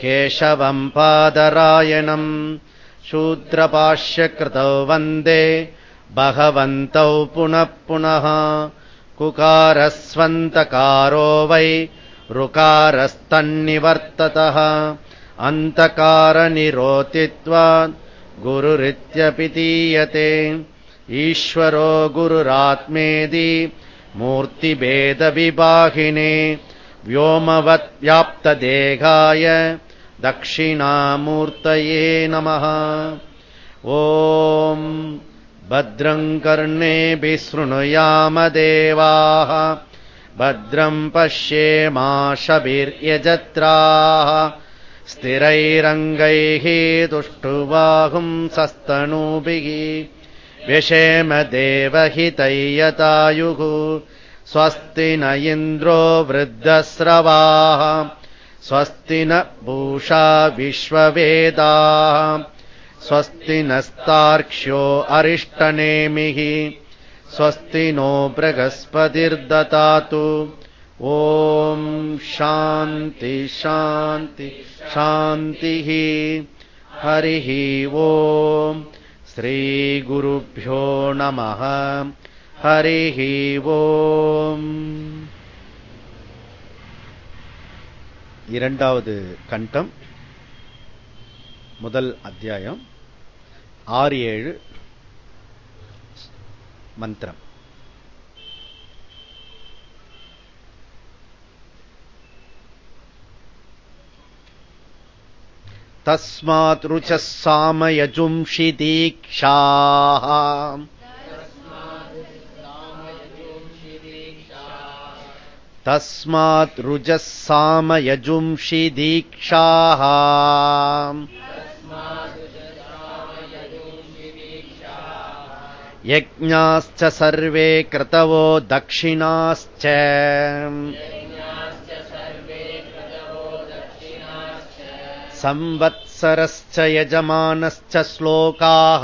केशवम् पादरायणम् शूद्रपाश्यकृतौ वन्दे भगवन्तौ पुनः पुनः। कुकारस्वन्तकारो वै ऋकारस्तन्निवर्ततः। अन्तकारनिरोतित्वात् गुरुरित्यपितीयते ईश्वरो गुरुरात्मेदि मूर्तिभेदविबाहिने व्योमवत्व्याप्तदेहाय दक्षिणामूर्तये नमः। ॐ भद्रम् कर्णेभिः शृणुयामदेवाः भद्रम् पश्येमाशभिर्यजत्राः स्थिरैरङ्गैः तुष्टुबाहुम् सस्तनूभिः। व्यशेम देवहितैयतायुः। स्वस्ति न इन्द्रो वृद्धस्रवाः स्वस्ति न भूषा विश्ववेदाः। स्वस्ति नस्तार्क्ष्यो अरिष्टनेमिः। स्वस्ति नो बृहस्पतिर्दतातु ॐ शान्ति शान्ति शान्तिः। हरिः ॐ श्रीगुरुभ्यो नमः। हरिः ॐ இரண்டாவது கண்டம் முதல் அத்தியாயம் ஆறு ஏழு மந்திரம் तस्मात् रुचः सामयजुंषि दीक्षाः तस्मात् रुजः सामयजुंषि दीक्षाः यज्ञाश्च सर्वे कृतवो दक्षिणाश्च संवत्सरश्च यजमानश्च श्लोकाः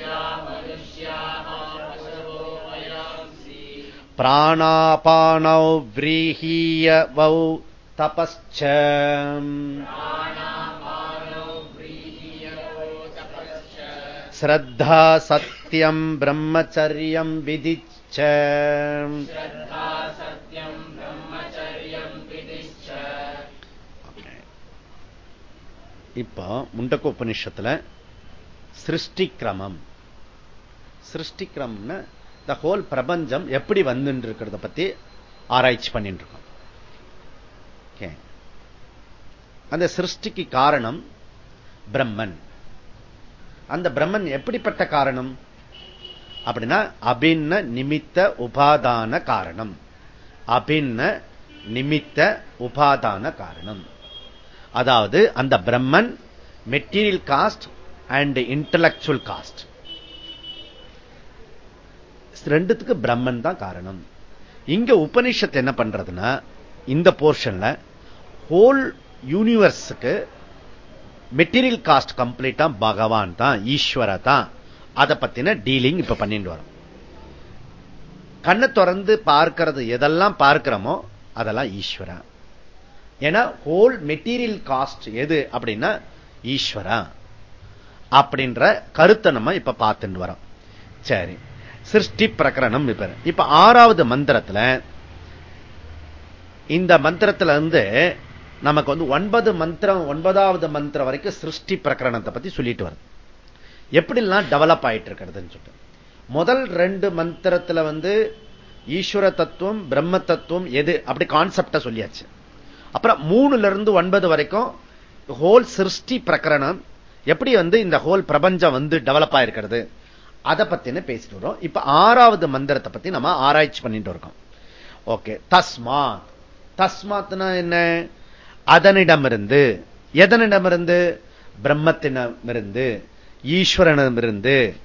प्राणापानौ व्रीहीयवौ तपश्च श्रद्धा सत्यम् ब्रह्मचर्यम् विदिच्च இப்ப முண்டக்க உபநிஷத்துல சிருஷ்டி கிரமம் சிருஷ்டி கிரமம்னு த ஹோல் பிரபஞ்சம் எப்படி வந்துட்டு இருக்கிறத பத்தி ஆராய்ச்சி பண்ணிட்டு இருக்கோம் அந்த சிருஷ்டிக்கு காரணம் பிரம்மன். அந்த பிரம்மன் எப்படிப்பட்ட காரணம்? அப்படின்னா அபின்ன நிமித்த உபாதான காரணம். அபின்ன நிமித்த உபாதான காரணம். அதாவது அந்த பிரம்மன் material cause and intellectual cause. ரெண்டுத்துக்கு பிரம்மன் தான் காரணம். இங்க உபனிஷத்து என்ன பண்றதுன்னா இந்த போர்ஷன்ல ஹோல் யூனிவர்ஸுக்கு மெட்டீரியல் காஸ்ட் கம்ப்ளீட்டா பகவான் தான் ஈஸ்வர தான் அதை பத்தின டீலிங் இப்ப பண்ணிட்டு வரோம். கண்ணை திறந்து பார்க்கிறது எதெல்லாம் பார்க்கிறோமோ அதெல்லாம் ஈஸ்வரா. ஏன்னா ஹோல் மெட்டீரியல் காஸ்ட் எது அப்படின்னா ஈஸ்வரா. அப்படின்ற கருத்தை நம்ம இப்ப பார்த்துட்டு வரோம். சரி. சிருஷ்டி பிரகரணம் இப்ப ஆறாவது மந்திரத்துல இந்த மந்திரத்துல இருந்து நமக்கு வந்து ஒன்பது மந்திரம் ஒன்பதாவது மந்திரம் வரைக்கும் சிருஷ்டி பிரகரணத்தை பத்தி சொல்லிட்டு வருது. எப்படிலாம் டெவலப் ஆயிட்டு இருக்கிறதுன்னு சொல்லிட்டு. முதல் ரெண்டு மந்திரத்துல வந்து ஈஸ்வர தத்துவம் பிரம்ம தத்துவம் எது? அப்படி கான்செப்ட சொல்லியாச்சு. அப்புறம் மூணுல இருந்து ஒன்பது வரைக்கும் ஹோல் சிருஷ்டி பிரகரணம் எப்படி வந்து இந்த ஹோல் பிரபஞ்சம் வந்து டெவலப் ஆயிருக்கிறது? அதை பத்தின பேசிட்டு வரோம்? இப்ப ஆறாவது மந்திரத்தை பத்தி நம்ம ஆராய்ச்சி பண்ணிட்டு இருக்கோம். ஓகே தஸ்மாத். தஸ்மாத்னா என்ன? அதனிடமிருந்து. எதனிடமிருந்து? பிரம்மத்தினமிருந்து. ஈஸ்வரனிடமிருந்து.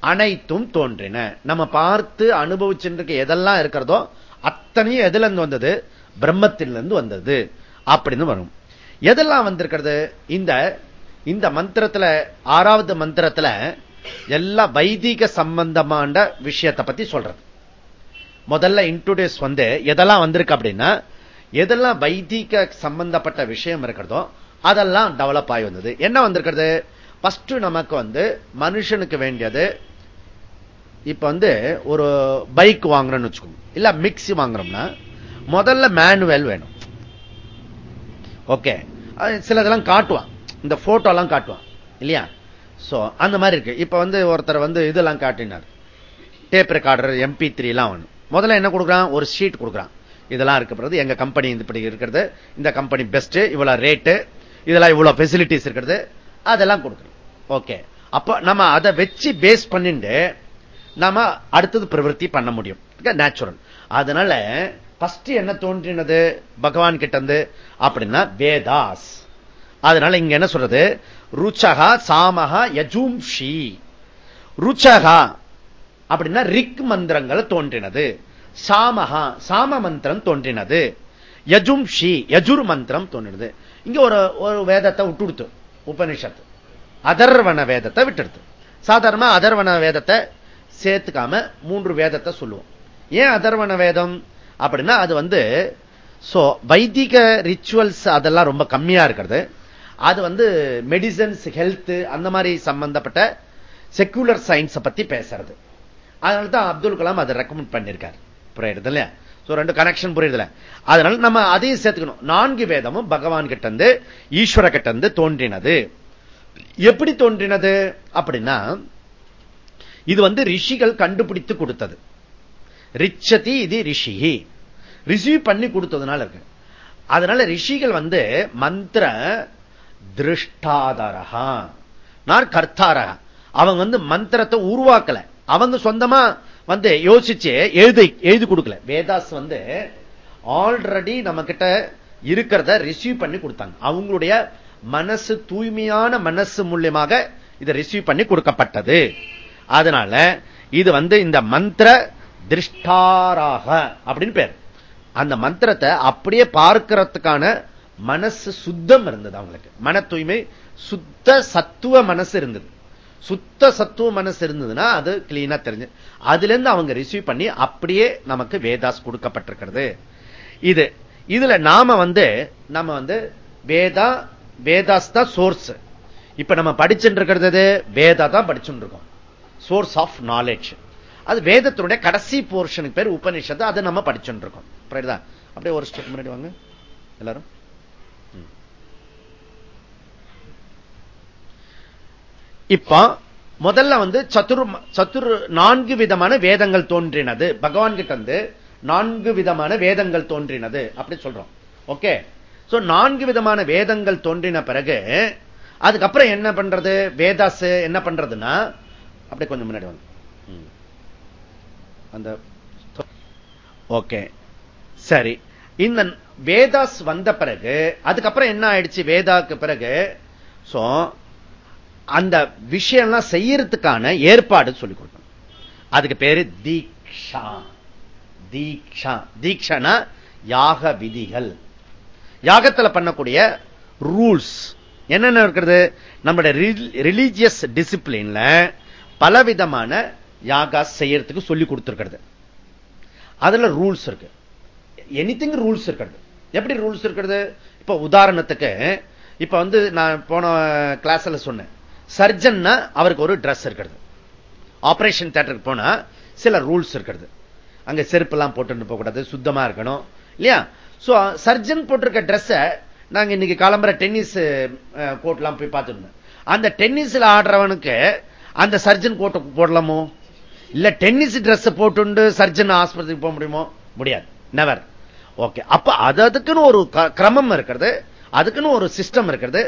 அனைத்தும் தோன்றின. நம்ம பார்த்து அனுபவிச்சுட்டு எதெல்லாம் இருக்கிறதோ அத்தனையும் எதுல இருந்து வந்தது? பிரம்மத்திலிருந்து வந்தது. அப்படின்னு வரும். எதெல்லாம் வந்திருக்கிறது? இந்த இந்த மந்திரத்துல ஆறாவது மந்திரத்துல எல்லா வைதிக சம்பந்தமான விஷயத்தை பத்தி சொல்றது. முதல்ல இன்ட்ரோடியூஸ் வந்து எதெல்லாம் வந்திருக்கு அப்படின்னா எதெல்லாம் வைதிக சம்பந்தப்பட்ட விஷயம் இருக்கிறதோ அதெல்லாம் டெவலப் ஆகி வந்தது. என்ன வந்திருக்கிறது? பஸ்ட் நமக்கு வந்து மனுஷனுக்கு வேண்டியது இப்ப வந்து ஒரு பைக் வாங்குறோம்னு வச்சுக்கோங்க. இல்ல மிக்சி வாங்குறோம்னா முதல்ல மேனுவல் வேணும். ஓகே சிலதெல்லாம் காட்டுவான். இந்த போட்டோ எல்லாம் காட்டுவான். இல்லையா? சோ அந்த மாதிரி இருக்கு. இப்ப வந்து ஒருத்தர் வந்து இதெல்லாம் காட்டினார். டேப் ரெக்கார்டர் எம்பி த்ரீ எல்லாம் ஒண்ணு. முதல்ல என்ன கொடுக்குறான்? ஒரு ஷீட் கொடுக்குறான். இதெல்லாம் இருக்கிறது எங்க கம்பெனி இப்படி இருக்கிறது. இந்த கம்பெனி பெஸ்ட் இவ்வளவு ரேட்டு இதெல்லாம் இவ்வளவு பெசிலிட்டிஸ் இருக்கிறது. அதெல்லாம் கொடுக்குறோம் ஓகே அப்ப நம்ம அதை வச்சு பேஸ் பண்ணிட்டு நாம அடுத்தது பிரவருத்தி பண்ண முடியும். நேச்சுரல் அதனால பஸ்ட் என்ன தோன்றினது? பகவான் கிட்ட இருந்து அப்படின்னா வேதாஸ் அதனால இங்க என்ன சொல்றது? ருச்சகா சாமகா யஜூம்ஷி. ருச்சகா அப்படின்னா ரிக் மந்திரங்கள் தோன்றினது. சாமகா சாம மந்திரம் தோன்றினது. யஜும்ஷி யஜுர் மந்திரம் தோன்றினது. இங்க ஒரு ஒரு வேதத்தை விட்டுடுத்து உபனிஷத்து. அதர்வன வேதத்தை விட்டுடுத்து. சாதாரணமா அதர்வன வேதத்தை சேர்த்துக்காம மூன்று வேதத்தை சொல்லுவோம். ஏன் அதர்வன வேதம்? அப்படின்னா அது வந்து சோ வைதிக ரிச்சுவல்ஸ் அதெல்லாம் ரொம்ப கம்மியா இருக்கிறது. அது வந்து மெடிசன்ஸ் ஹெல்த் அந்த மாதிரி சம்பந்தப்பட்ட செக்குலர் சயின்ஸை பத்தி பேசுறது. அதனால தான் அப்துல் கலாம் அதை ரெக்கமெண்ட் பண்ணியிருக்காரு புரியுது இல்லையா? ரெண்டு கனெக்ஷன் புரியுதுல அதனால நம்ம அதையும் சேர்த்துக்கணும். நான்கு வேதமும் பகவான் கிட்ட இருந்து ஈஸ்வர கிட்ட இருந்து தோன்றினது. எப்படி தோன்றினது? அப்படின்னா இது வந்து ரிஷிகள் கண்டுபிடித்து கொடுத்தது. ரிச்சதி இது ரிஷி ரிசீவ் பண்ணி கொடுத்ததுனால இருக்கு. அதனால ரிஷிகள் வந்து மந்திர திருஷ்டாதாரகா நான் கர்த்தாரகா அவங்க வந்து மந்திரத்தை உருவாக்கல. அவங்க சொந்தமா வந்து யோசிச்சு எழுதி எழுதி கொடுக்கல. வேதாஸ் வந்து ஆல்ரெடி நம்ம கிட்ட இருக்கிறத ரிசீவ் பண்ணி கொடுத்தாங்க. அவங்களுடைய மனசு தூய்மையான மனசு மூலியமாக இதை ரிசீவ் பண்ணி கொடுக்கப்பட்டது. அதனால இது வந்து இந்த மந்திர திருஷ்டாராக அப்படின்னு பேர். அந்த மந்திரத்தை அப்படியே பார்க்கிறதுக்கான மனசு சுத்தம் இருந்தது அவங்களுக்கு. மன தூய்மை சுத்த சத்துவ மனசு இருந்தது. சுத்த சத்துவ மனசு இருந்ததுன்னா அது கிளீனா தெரிஞ்சு. அதுல இருந்து அவங்க ரிசீவ் பண்ணி அப்படியே நமக்கு வேதாஸ் கொடுக்கப்பட்டிருக்கிறது. இது இதுல நாம வந்து நம்ம வந்து வேதா வேதாஸ் தான் சோர்ஸ் இப்ப நம்ம படிச்சுட்டு இருக்கிறது வேதா தான் படிச்சுட்டு இருக்கோம் சோர்ஸ் ஆஃப் நாலேஜ் அது வேதத்தினுடைய கடைசி போர்ஷனுக்கு பேர் உபநிஷத்து அதை நம்ம படிச்சுட்டு இருக்கோம் அப்படியே ஒரு ஸ்டெப் முன்னாடி வாங்க. எல்லாரும்? இப்ப முதல்ல வந்து சத்துரு சத்துரு நான்கு விதமான வேதங்கள் தோன்றினது. பகவான் கிட்ட வந்து நான்கு விதமான வேதங்கள் தோன்றினது. அப்படி சொல்றோம். ஓகே? சோ நான்கு விதமான வேதங்கள் தோன்றின பிறகு அதுக்கப்புறம் என்ன பண்றது? வேதாஸ் என்ன பண்றதுன்னா அப்படி கொஞ்சம் முன்னாடி வந்து அந்த ஓகே. சரி. இந்த வேதாஸ் வந்த பிறகு அதுக்கப்புறம் என்ன ஆயிடுச்சு? வேதாக்கு பிறகு சோ அந்த விஷயம்லாம் செய்யறதுக்கான ஏற்பாடு சொல்லிக் கொடுக்கணும். அதுக்கு பேரு தீக்ஷா. தீக்ஷா. தீக்ஷனா யாக விதிகள். யாகத்துல பண்ணக்கூடிய ரூல்ஸ். என்னென்ன இருக்கிறது? நம்மளுடைய ரிலீஜியஸ் டிசிப்ளின்ல பலவிதமான யாகா செய்யறதுக்கு சொல்லி கொடுத்துருக்கிறது. அதுல ரூல்ஸ் இருக்கு. எனிதிங் ரூல்ஸ் இருக்கிறது. எப்படி ரூல்ஸ் இருக்கிறது? இப்ப உதாரணத்துக்கு இப்ப வந்து நான் போன கிளாஸ்ல சொன்னேன். சர்ஜன்னா அவருக்கு ஒரு ட்ரெஸ் இருக்கிறது. ஆபரேஷன் தியேட்டருக்கு போனா சில ரூல்ஸ் இருக்கிறது. அங்க செருப்பு எல்லாம் போட்டு போகக்கூடாது சுத்தமா இருக்கணும் இல்லையா? சோ சர்ஜன் போட்டிருக்க ட்ரெஸ் நாங்க இன்னைக்கு கிளம்புற டென்னிஸ் கோட்லாம் போய் பார்த்துருந்தோம் அந்த டென்னிஸ்ல ஆடுறவனுக்கு அந்த சர்ஜன் கோட்டை போடலாமோ? இல்ல டென்னிஸ் ட்ரெஸ் போட்டு சர்ஜன் ஆஸ்பத்திரிக்கு போக முடியுமோ? முடியாது. நெவர் ஓகே அப்ப அது அதுக்குன்னு ஒரு கிரமம் இருக்கிறது. அதுக்குன்னு ஒரு சிஸ்டம் இருக்கிறது.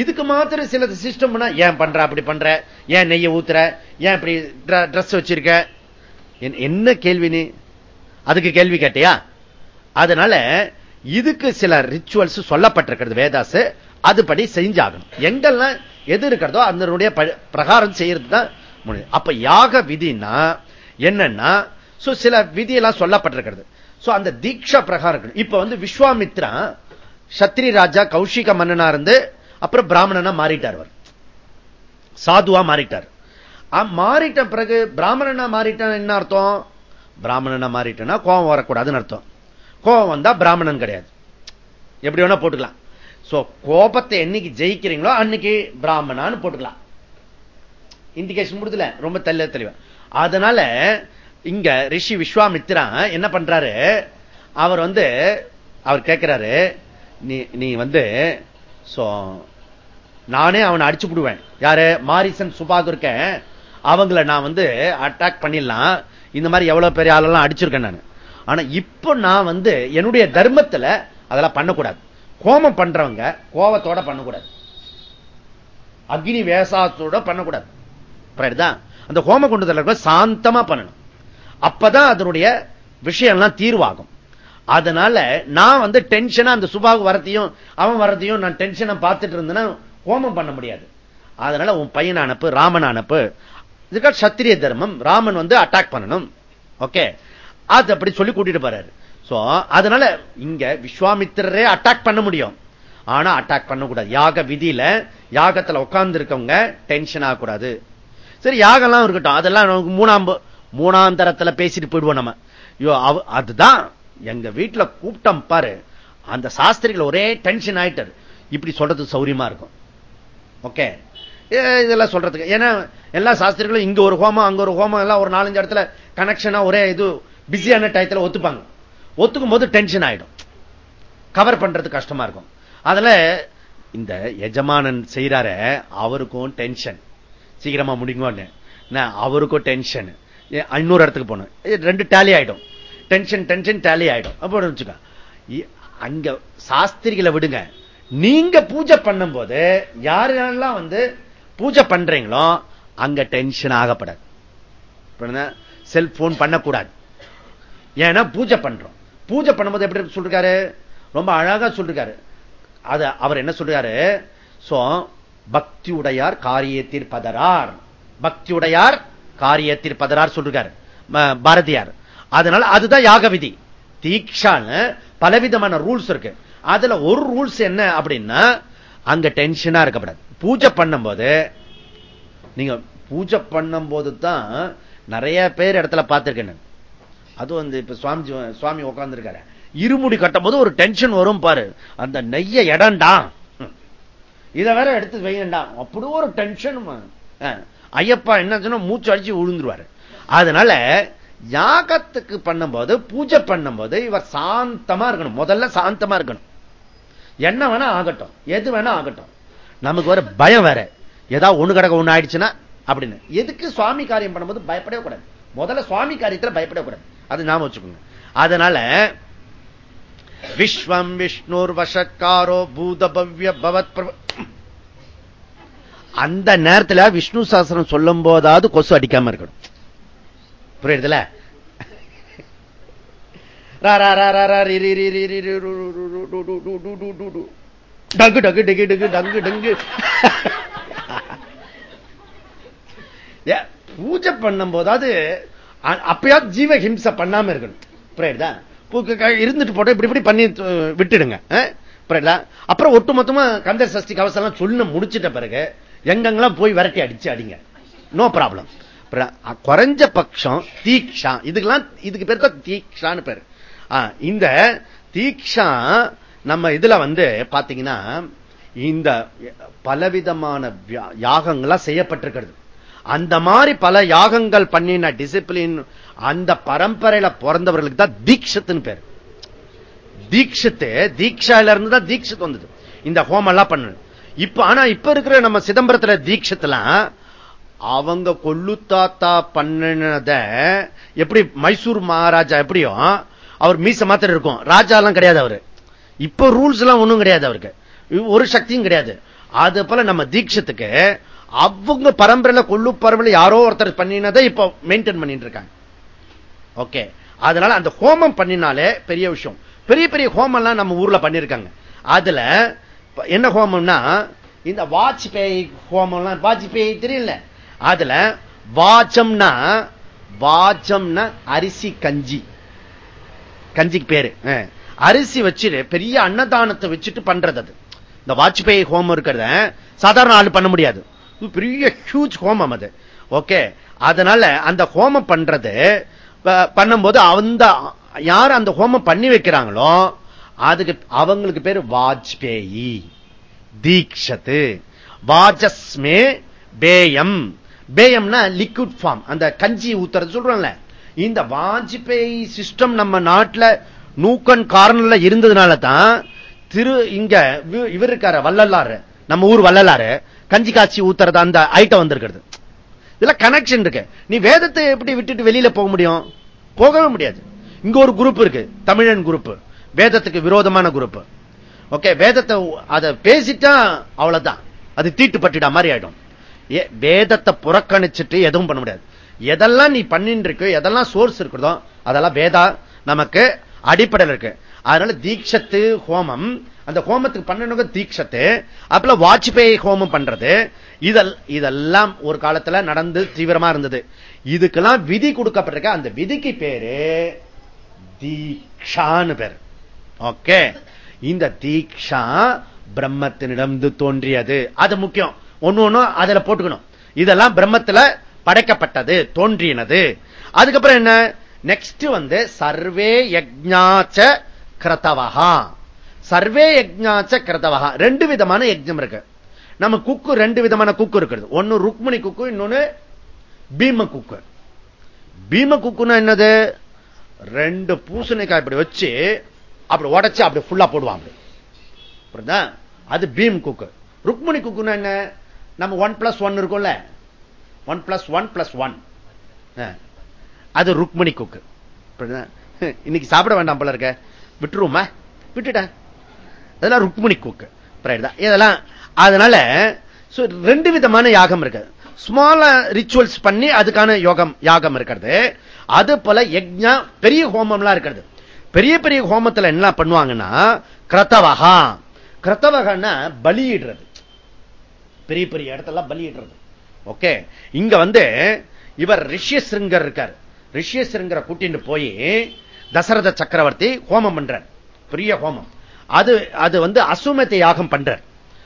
இதுக்கு மாத்திரம் சில சிஸ்டம் ஏன் பண்ற அப்படி பண்ற? ஏன் நெய்ய ஊத்துற? ஏன் இப்படி ட்ரெஸ் வச்சிருக்க? என்ன கேள்வி நீ? அதுக்கு கேள்வி கேட்டியா? அதனால இதுக்கு சில ரிச்சுவல்ஸ் சொல்லப்பட்டிருக்கிறது வேதாஸ் அதுபடி செஞ்சாகணும். எங்கெல்லாம் எது இருக்கிறதோ அதனுடைய பிரகாரம் செய்யறது தான் முடியும் அப்ப யாக விதினா என்னன்னா சில விதியெல்லாம் சொல்லப்பட்டிருக்கிறது. அந்த தீட்சா பிரகாரம் இப்ப வந்து விஸ்வாமித்ரா சத்ரி ராஜா கௌஷிக மன்னனா இருந்து அப்புறம் பிராமணனா மாறிட்டார் அவர். சாதுவா மாறிட்டார். மாறிட்ட பிறகு பிராமணனா மாறிட்டான் என்ன அர்த்தம்? பிராமணனா மாறிட்டனா கோபம் வரக்கூடாதுன்னு அர்த்தம். கோபம் வந்தா பிராமணன் கிடையாது. எப்படி வேணா போட்டுக்கலாம். சோ கோபத்தை என்னைக்கு ஜெயிக்கிறீங்களோ அன்னைக்கு பிராமணான்னு போட்டுக்கலாம். இண்டிகேஷன் முடிதுல ரொம்ப தெல்ல தெளிவா. அதனால இங்க ரிஷி விஸ்வாமித்ரா என்ன பண்றாரு? அவர் வந்து அவர் கேட்கிறாரு நீ நீ வந்து நானே அவனை அடிச்சு விடுவேன் யாரு? மாரிசன் சுபாக் இருக்கேன். அவங்கள நான் வந்து அட்டாக் பண்ணிடலாம். இந்த மாதிரி எவ்வளவு பெரிய ஆளெல்லாம் அடிச்சிருக்கேன் நான். ஆனா இப்ப நான் வந்து என்னுடைய தர்மத்துல அதெல்லாம் பண்ணக்கூடாது. கோமம் பண்றவங்க கோபத்தோட பண்ணக்கூடாது. அக்னி வேசாத்தோட பண்ணக்கூடாது. அந்த ஹோம கொண்டு சாந்தமா பண்ணணும். அப்பதான் அதனுடைய விஷயம்லாம் தீர்வாகும். அதனால நான் வந்து டென்ஷனா அந்த சுபாகு வரத்தையும் அவன் வரத்தையும் நான் டென்ஷனை பார்த்துட்டு இருந்தேன்னா ஹோமம் பண்ண முடியாது. அதனால உன் பையன் அனுப்பு ராமன் அனுப்பு. இதுக்காக சத்திரிய தர்மம். ராமன் வந்து அட்டாக் பண்ணணும். ஓகே அது அப்படி சொல்லி கூட்டிட்டு போறாரு. சோ அதனால இங்க விஸ்வாமித்திரரே அட்டாக் பண்ண முடியும். ஆனா அட்டாக் பண்ணக்கூடாது. யாக விதியில யாகத்துல உட்கார்ந்து இருக்கவங்க டென்ஷன் ஆகக்கூடாது. சரி யாகம்லாம் இருக்கட்டும். அதெல்லாம் மூணாம் மூணாந்தரத்துல பேசிட்டு போயிடுவோம் நம்ம. ஐயோ அதுதான் எங்க வீட்டுல கூட்டம் பாரு. அந்த சாஸ்திரிகள் ஒரே டென்ஷன் ஆயிட்டாரு. இப்படி சொல்றது சௌரியமா இருக்கும். ஓகே. இதெல்லாம் சொல்றதுக்கு. ஏன்னா எல்லா சாஸ்திரிகளும் இங்க ஒரு ஹோமம் அங்க ஒரு ஹோமம் எல்லாம் ஒரு நாலஞ்சு இடத்துல கனெக்ஷனா ஒரே இது பிஸியான டயத்துல ஒத்துப்பாங்க. ஒத்துக்கும் போது டென்ஷன் ஆயிடும். கவர் பண்றது கஷ்டமா இருக்கும். அதுல இந்த எஜமானன் செய்யறார அவருக்கும் டென்ஷன் சீக்கிரமா முடிங்கன்னு. அவருக்கும் டென்ஷன் இன்னொரு இடத்துக்கு போகணும். ரெண்டு டேலி ஆயிடும். டென்ஷன் டென்ஷன் டேலி ஆயிடும். அப்படி வச்சுக்க. அங்க சாஸ்திரிகளை விடுங்க. நீங்க பூஜை பண்ணும் போது யாரெல்லாம் வந்து பூஜை பண்றீங்களோ அங்க டென்ஷன் ஆகப்படாது. செல்போன் பண்ணக்கூடாது. ஏன்னா பூஜை பண்றோம். பூஜை பண்ணும்போது எப்படி சொல்றாரு ரொம்ப அழகா சொல்றாரு அது அவர் என்ன சொல்றாரு? பக்தி பக்தியுடையார் காரியத்தில் பதறார் பக்தியுடையார் காரியத்தில் பதறார் சொல்றாரு பாரதியார். அதனால அதுதான் யாக விதி. தீக்ஷான்னு பலவிதமான ரூல்ஸ் இருக்கு. அதுல ஒரு ரூல்ஸ் என்ன அப்படின்னா அங்க டென்ஷனா இருக்கப்படாது பூஜை பண்ணும்போது நீங்க பூஜை பண்ணும் போது தான் நிறைய பேர் இடத்துல பார்த்திருக்கேன் அது வந்து இப்ப சுவாமி சுவாமி உட்கார்ந்துருக்காரு. இருமுடி கட்டும் போது ஒரு டென்ஷன் வரும் பாரு. அந்த நெய்ய இடம்டா இதை வேற எடுத்து வைக்கண்டா அப்படி ஒரு டென்ஷன் ஐயப்பா என்ன சொன்னா மூச்சு அடிச்சு விழுந்துருவாரு. அதனால யாகத்துக்கு பண்ணும்போது பூஜை பண்ணும்போது இவர் சாந்தமா இருக்கணும். முதல்ல சாந்தமா இருக்கணும். என்ன வேணா ஆகட்டும். எது வேணா ஆகட்டும். நமக்கு வர பயம் வேற. ஏதாவது ஒண்ணு கிடக்க ஒண்ணு ஆயிடுச்சுன்னா அப்படின்னு. எதுக்கு சுவாமி காரியம் பண்ணும்போது பயப்படவே கூடாது. முதல்ல சுவாமி காரியத்தில் பயப்படக்கூடாது அது நாம வச்சுக்கோங்க. அதனால விஸ்வம் விஷ்ணுர் வசக்காரோ பூதபவ்ய பவத் அந்த நேரத்தில் விஷ்ணு சாஸ்திரம் சொல்லும் போதாவது கொசு அடிக்காம இருக்கணும். புரியுதுல டங்கு டங்கு டங்கு டங்கு டங்கு டங்கு பூஜை பண்ணும் போதாவது அப்பயாவது ஜீவ ஹிம்சை பண்ணாம இருக்கணும். புரியுதா இருந்துட்டு போட்டோம் இப்படி இப்படி பண்ணி விட்டுடுங்க. அப்புறம் ஒட்டு மொத்தமா கந்தர் சஷ்டி கவசம் சொல்லு முடிச்சிட்ட பிறகு எங்கெங்கெல்லாம் போய் விரட்டி அடிச்சு அடிங்க நோ ப்ராப்ளம் குறைஞ்ச பட்சம் தீக்ஷா. இதுக்கெல்லாம் இதுக்கு பேர் தான் தீக்ஷான்னு பேரு. இந்த தீக்ஷா நம்ம இதுல வந்து பாத்தீங்கன்னா இந்த பலவிதமான யாகங்களா செய்யப்பட்டிருக்கிறது. அந்த மாதிரி பல யாகங்கள் பண்ணின டிசிப்ளின் அந்த பரம்பரையில பிறந்தவர்களுக்கு தான் தீட்சத்துன்னு பேர். தீட்சத்து தீட்சால இருந்து தான் தீட்சத்து வந்தது. இந்த ஹோமம் எல்லாம் பண்ணு இப்ப ஆனா இப்ப இருக்கிற நம்ம சிதம்பரத்துல தீட்சத்தெல்லாம் அவங்க கொள்ளு தாத்தா பண்ணினத எப்படி மைசூர் மகாராஜா எப்படியும் அவர் மீச மாத்திரம் இருக்கும். ராஜாலாம் கிடையாது அவரு. இப்ப ரூல்ஸ் எல்லாம் ஒண்ணும் கிடையாது அவருக்கு. ஒரு சக்தியும் கிடையாது. அது போல நம்ம தீட்சத்துக்கு அவங்க பரம்பரையில கொள்ளு பரம்பரை யாரோ ஒருத்தர் பண்ணினதை இப்ப மெயின்டைன் பண்ணிட்டு இருக்காங்க. ஓகே அதனால அந்த ஹோமம் பண்ணினாலே பெரிய விஷயம். பெரிய பெரிய ஹோமம் எல்லாம் நம்ம ஊர்ல பண்ணிருக்காங்க. அதுல என்ன ஹோமம்னா இந்த வாஜ்பேயி ஹோமம்லாம் வாஜ்பேயி தெரியல அதுல வாச்சம்னா வாச்சம்னா அரிசி கஞ்சி. கஞ்சிக்கு பேரு. அரிசி வச்சுட்டு பெரிய அன்னதானத்தை வச்சுட்டு பண்றது அது. இந்த வாஜ்பேயி ஹோமம் இருக்கிறத சாதாரண ஆள் பண்ண முடியாது. பெரிய ஹியூஜ் ஹோமம் அது. ஓகே. அதனால அந்த ஹோமம் பண்றது பண்ணும்போது அந்த யார் அந்த ஹோமம் பண்ணி வைக்கிறாங்களோ அதுக்கு அவங்களுக்கு பேரு வாஜ்பேயி. தீக்ஷத்து. வாஜஸ்மே பேயம். பேயம்னா லிக்விட் ஃபார்ம் அந்த கஞ்சி ஊத்துறது சொல்றோம்ல. இந்த வாஜ்பேயி சிஸ்டம் நம்ம நாட்டில் நூக்கன் கார்னர்ல இருந்ததுனால தான் திரு இங்க இவர் இருக்காரு வள்ளலாறு நம்ம ஊர் வள்ளலாறு கஞ்சி காட்சி ஊத்துறது அந்த ஐட்டம் வந்திருக்கிறது. இதுல கனெக்ஷன் இருக்கு. நீ வேதத்தை எப்படி விட்டுட்டு வெளியில போக முடியும்? போகவே முடியாது. இங்க ஒரு குரூப் இருக்கு. தமிழன் குரூப் வேதத்துக்கு விரோதமான குரூப் ஓகே வேதத்தை அதை பேசிட்டா அவ்வளவுதான். அது தீட்டு பட்டிடா மாதிரி ஆயிடும். வேதத்தை புறக்கணிச்சுட்டு எதுவும் பண்ண முடியாது. எதெல்லாம் நீ பண்ணிட்டு இருக்கு எதெல்லாம் சோர்ஸ் இருக்கிறதோ அதெல்லாம் வேதா நமக்கு அடிப்படையில் இருக்கு. அதனால தீட்சத்து ஹோமம் அந்த ஹோமத்துக்கு பண்ணணுங்க தீட்சத்து அப்புறம் வாஜ்பேயி ஹோமம் பண்றது இதெல்லாம் ஒரு காலத்துல நடந்து தீவிரமா இருந்தது. இதுக்கெல்லாம் விதி கொடுக்கப்பட்டிருக்க அந்த விதிக்கு பேரு தீக்ஷான்னு பேர். ஓகே? இந்த தீக்ஷா பிரம்மத்தினிடம் தோன்றியது. அது முக்கியம். ஒன்னு ஒன்னும் அதுல போட்டுக்கணும். இதெல்லாம் பிரம்மத்துல படைக்கப்பட்டது தோன்றினது. அதுக்கப்புறம் என்ன? நெக்ஸ்ட் வந்து சர்வே யஜ்ஞாச்ச கிரதவகா சர்வே யஜ்ஞாச்ச கிரதவகா ரெண்டு விதமான யஜ்ஞம் இருக்கு. நம்ம குக்கு ரெண்டு விதமான குக்கு இருக்கிறது. ஒன்னு ருக்மணி குக்கு இன்னொன்னு பீம குக்கு. பீம குக்குன்னா என்னது? ரெண்டு பூசணிக்காய் இப்படி வச்சு அப்படி உடைச்சு அப்படி ஃபுல்லா போடுவாங்க. அது பீம் குக்கு. ருக்மணி குக்குன்னா என்ன? நம்ம ஒன் பிளஸ் ஒன் இருக்கும்ல. One plus one plus one அது ருக்மணி குக்கு. இன்னைக்கு சாப்பிட வேண்டாம் போல இருக்க. விட்டுருவோமா? விட்டுட்டேன் அதெல்லாம் ருக்மணி குக்கு. இதெல்லாம் அதனால ரெண்டு விதமான யாகம் இருக்கு. ஸ்மால ரிச்சுவல்ஸ் பண்ணி அதுக்கான யோகம் யாகம் இருக்கிறது. அது போல யஜ்ஞா பெரிய ஹோமம்லாம் இருக்கிறது. பெரிய பெரிய ஹோமத்துல என்ன பண்ணுவாங்கன்னா கிரத்தவகா. கிரத்தவகன்னா பலியிடுறது. பெரிய பெரிய இடத்துல பலியிடுறது. ஓகே? இங்க வந்து இவர் ரிஷ்யசிருங்கர் இருக்கார். ரிஷ்யசிருங்கரை கூட்டிட்டு போய் தசரத சக்கரவர்த்தி ஹோமம் பண்றார். பெரிய ஹோமம். அது அது வந்து அசுமதி யாகம் பண்றார்.